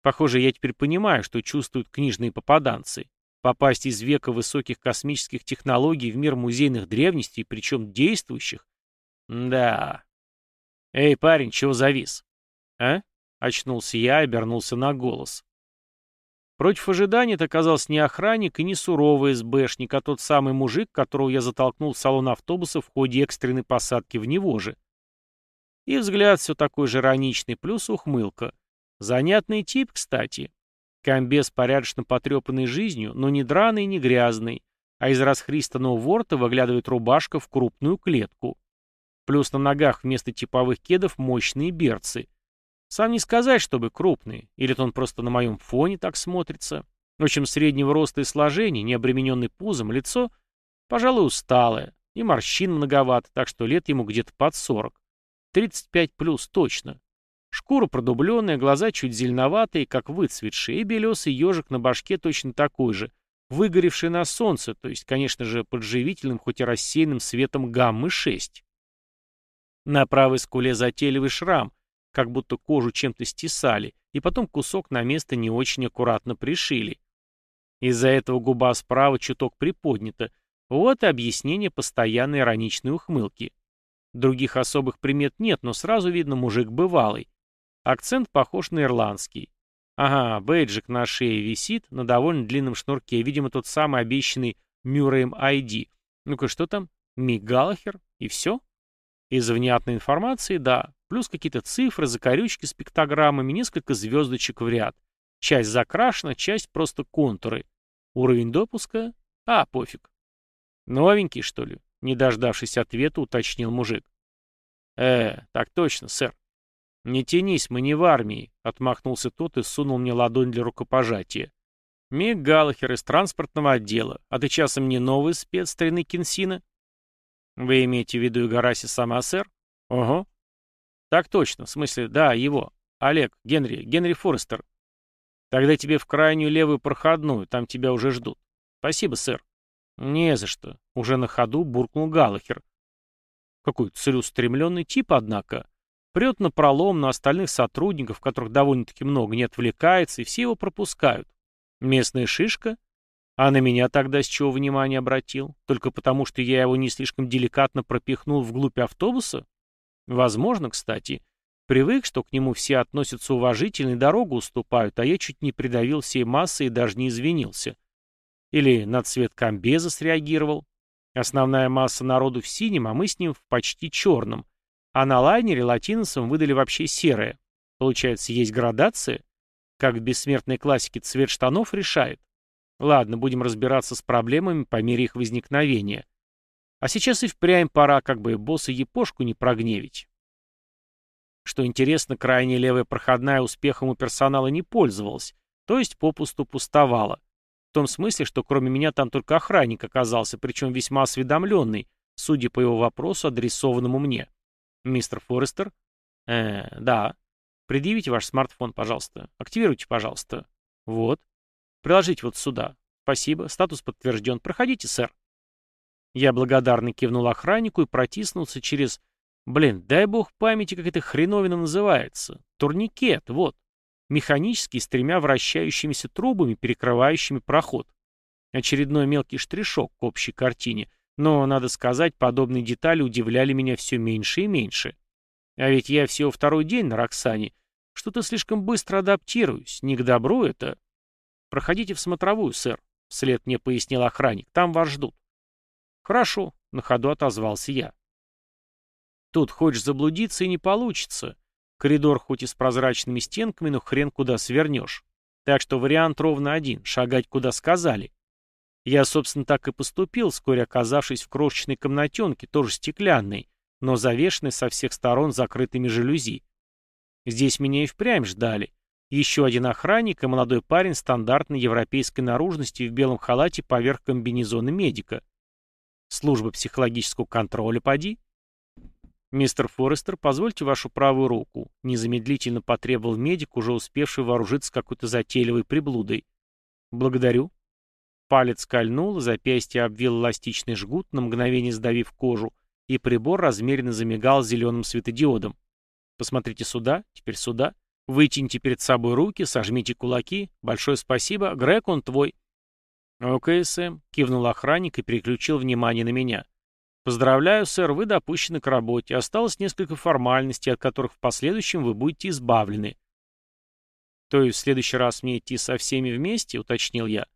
Похоже, я теперь понимаю, что чувствуют книжные попаданцы. Попасть из века высоких космических технологий в мир музейных древностей, причем действующих. Да. Эй, парень, чего завис? А? Очнулся я и обернулся на голос. Против ожидания это оказался не охранник и не суровый СБшник, а тот самый мужик, которого я затолкнул в салон автобуса в ходе экстренной посадки в него же. И взгляд все такой же ироничный, плюс ухмылка. Занятный тип, кстати. Комбез порядочно потрепанный жизнью, но не драный не грязный, а из расхристанного ворта выглядывает рубашка в крупную клетку. Плюс на ногах вместо типовых кедов мощные берцы. Сам не сказать, чтобы крупный, или то он просто на моем фоне так смотрится. В общем, среднего роста и сложения, не обремененный пузом, лицо, пожалуй, усталое, и морщин многовато, так что лет ему где-то под 40. 35 плюс точно. Шкура продубленная, глаза чуть зеленоватые, как выцветшие, и белесый ежик на башке точно такой же, выгоревший на солнце, то есть, конечно же, под живительным, хоть и рассеянным светом гаммы-6. На правой скуле затейливый шрам, как будто кожу чем-то стесали, и потом кусок на место не очень аккуратно пришили. Из-за этого губа справа чуток приподнята. Вот и объяснение постоянной ироничной ухмылки. Других особых примет нет, но сразу видно мужик бывалый. Акцент похож на ирландский. Ага, бейджик на шее висит, на довольно длинном шнурке, видимо, тот самый обещанный Мюрреем ID. Ну-ка, что там? Мик Галлахер? И все? Из внятной информации, да, плюс какие-то цифры, закорючки с пиктограммами, несколько звездочек в ряд. Часть закрашена, часть просто контуры. Уровень допуска? А, пофиг. Новенький, что ли? Не дождавшись ответа, уточнил мужик. Э, так точно, сэр. Не тянись, мы не в армии, отмахнулся тот и сунул мне ладонь для рукопожатия. Миг Галлахер из транспортного отдела. А ты часом не новый спец старины Кенсина? Вы имеете в виду Игараси сама, сэр? Ого. Так точно, в смысле, да, его. Олег, Генри, Генри Форестер. Тогда тебе в крайнюю левую проходную, там тебя уже ждут. Спасибо, сэр. Не за что. Уже на ходу буркнул Галлахер. Какой целеустремленный тип, однако. Прет на пролом на остальных сотрудников, которых довольно-таки много, не отвлекается, и все его пропускают. Местная шишка? А на меня тогда с чего внимание обратил? Только потому, что я его не слишком деликатно пропихнул вглубь автобуса? Возможно, кстати. Привык, что к нему все относятся уважительно и дорогу уступают, а я чуть не придавил всей массой и даже не извинился. Или на цвет комбеза среагировал. Основная масса народу в синем, а мы с ним в почти черном. А на лайнере латиносам выдали вообще серое. Получается, есть градация? Как в бессмертной классике цвет штанов решает? Ладно, будем разбираться с проблемами по мере их возникновения. А сейчас и впрямь пора, как бы босса Епошку не прогневить. Что интересно, крайняя левая проходная успехом у персонала не пользовалась, то есть попусту пустовала. Том смысле, что кроме меня там только охранник оказался, причем весьма осведомленный, судя по его вопросу, адресованному мне. «Мистер Форестер?» «Э, да. Предъявите ваш смартфон, пожалуйста. Активируйте, пожалуйста. Вот. Приложите вот сюда. Спасибо. Статус подтвержден. Проходите, сэр». Я благодарно кивнул охраннику и протиснулся через... Блин, дай бог памяти, как эта хреновина называется. Турникет, вот. Механический с тремя вращающимися трубами, перекрывающими проход. Очередной мелкий штришок к общей картине. Но, надо сказать, подобные детали удивляли меня все меньше и меньше. А ведь я всего второй день на Роксане. Что-то слишком быстро адаптируюсь. Не к добру это. Проходите в смотровую, сэр. Вслед мне пояснил охранник. Там вас ждут. «Хорошо», — на ходу отозвался я. «Тут хочешь заблудиться и не получится. Коридор хоть и с прозрачными стенками, но хрен куда свернешь. Так что вариант ровно один — шагать куда сказали. Я, собственно, так и поступил, вскоре оказавшись в крошечной комнатенке, тоже стеклянной, но завешенной со всех сторон закрытыми жалюзи. Здесь меня и впрямь ждали. Еще один охранник и молодой парень стандартной европейской наружности в белом халате поверх комбинезона медика. Служба психологического контроля, поди. Мистер Форестер, позвольте вашу правую руку. Незамедлительно потребовал медик, уже успевший вооружиться какой-то затейливой приблудой. Благодарю. Палец кольнул, запястье обвил эластичный жгут, на мгновение сдавив кожу, и прибор размеренно замигал зеленым светодиодом. Посмотрите сюда, теперь сюда. Вытяните перед собой руки, сожмите кулаки. Большое спасибо. Грег, он твой. «Окей, Сэм», — кивнул охранник и переключил внимание на меня. «Поздравляю, сэр, вы допущены к работе. Осталось несколько формальностей, от которых в последующем вы будете избавлены». «То есть в следующий раз мне идти со всеми вместе?» — уточнил я.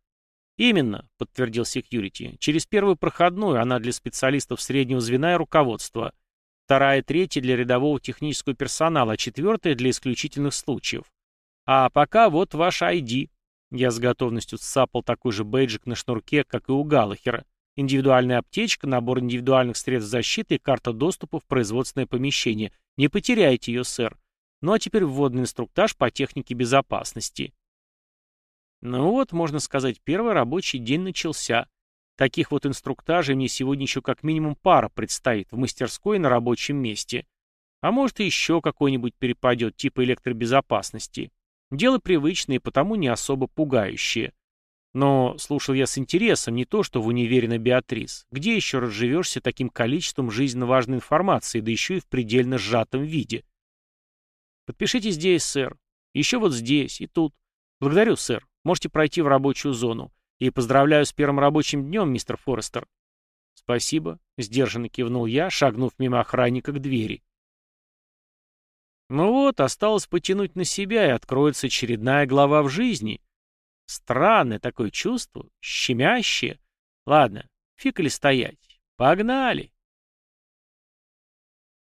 «Именно», — подтвердил секьюрити. «Через первую проходную, она для специалистов среднего звена и руководства. Вторая и третья для рядового технического персонала, а четвертая для исключительных случаев. А пока вот ваш ID. Я с готовностью сцапал такой же бейджик на шнурке, как и у Галлахера. Индивидуальная аптечка, набор индивидуальных средств защиты и карта доступа в производственное помещение. Не потеряйте ее, сэр. Ну а теперь вводный инструктаж по технике безопасности. Ну вот, можно сказать, первый рабочий день начался. Таких вот инструктажей мне сегодня еще как минимум пара предстоит в мастерской и на рабочем месте. А может и еще какой-нибудь перепадет, типа электробезопасности. Дело привычное и потому не особо пугающее. Но слушал я с интересом не то, что в универе на Беатрис. Где еще разживешься таким количеством жизненно важной информации, да еще и в предельно сжатом виде? Подпишите здесь, сэр. Еще вот здесь и тут. Благодарю, сэр. Можете пройти в рабочую зону. И поздравляю с первым рабочим днем, мистер Форестер. Спасибо, сдержанно кивнул я, шагнув мимо охранника к двери. Ну вот, осталось потянуть на себя, и откроется очередная глава в жизни. Странное такое чувство, щемящее. Ладно, фиг ли стоять. Погнали.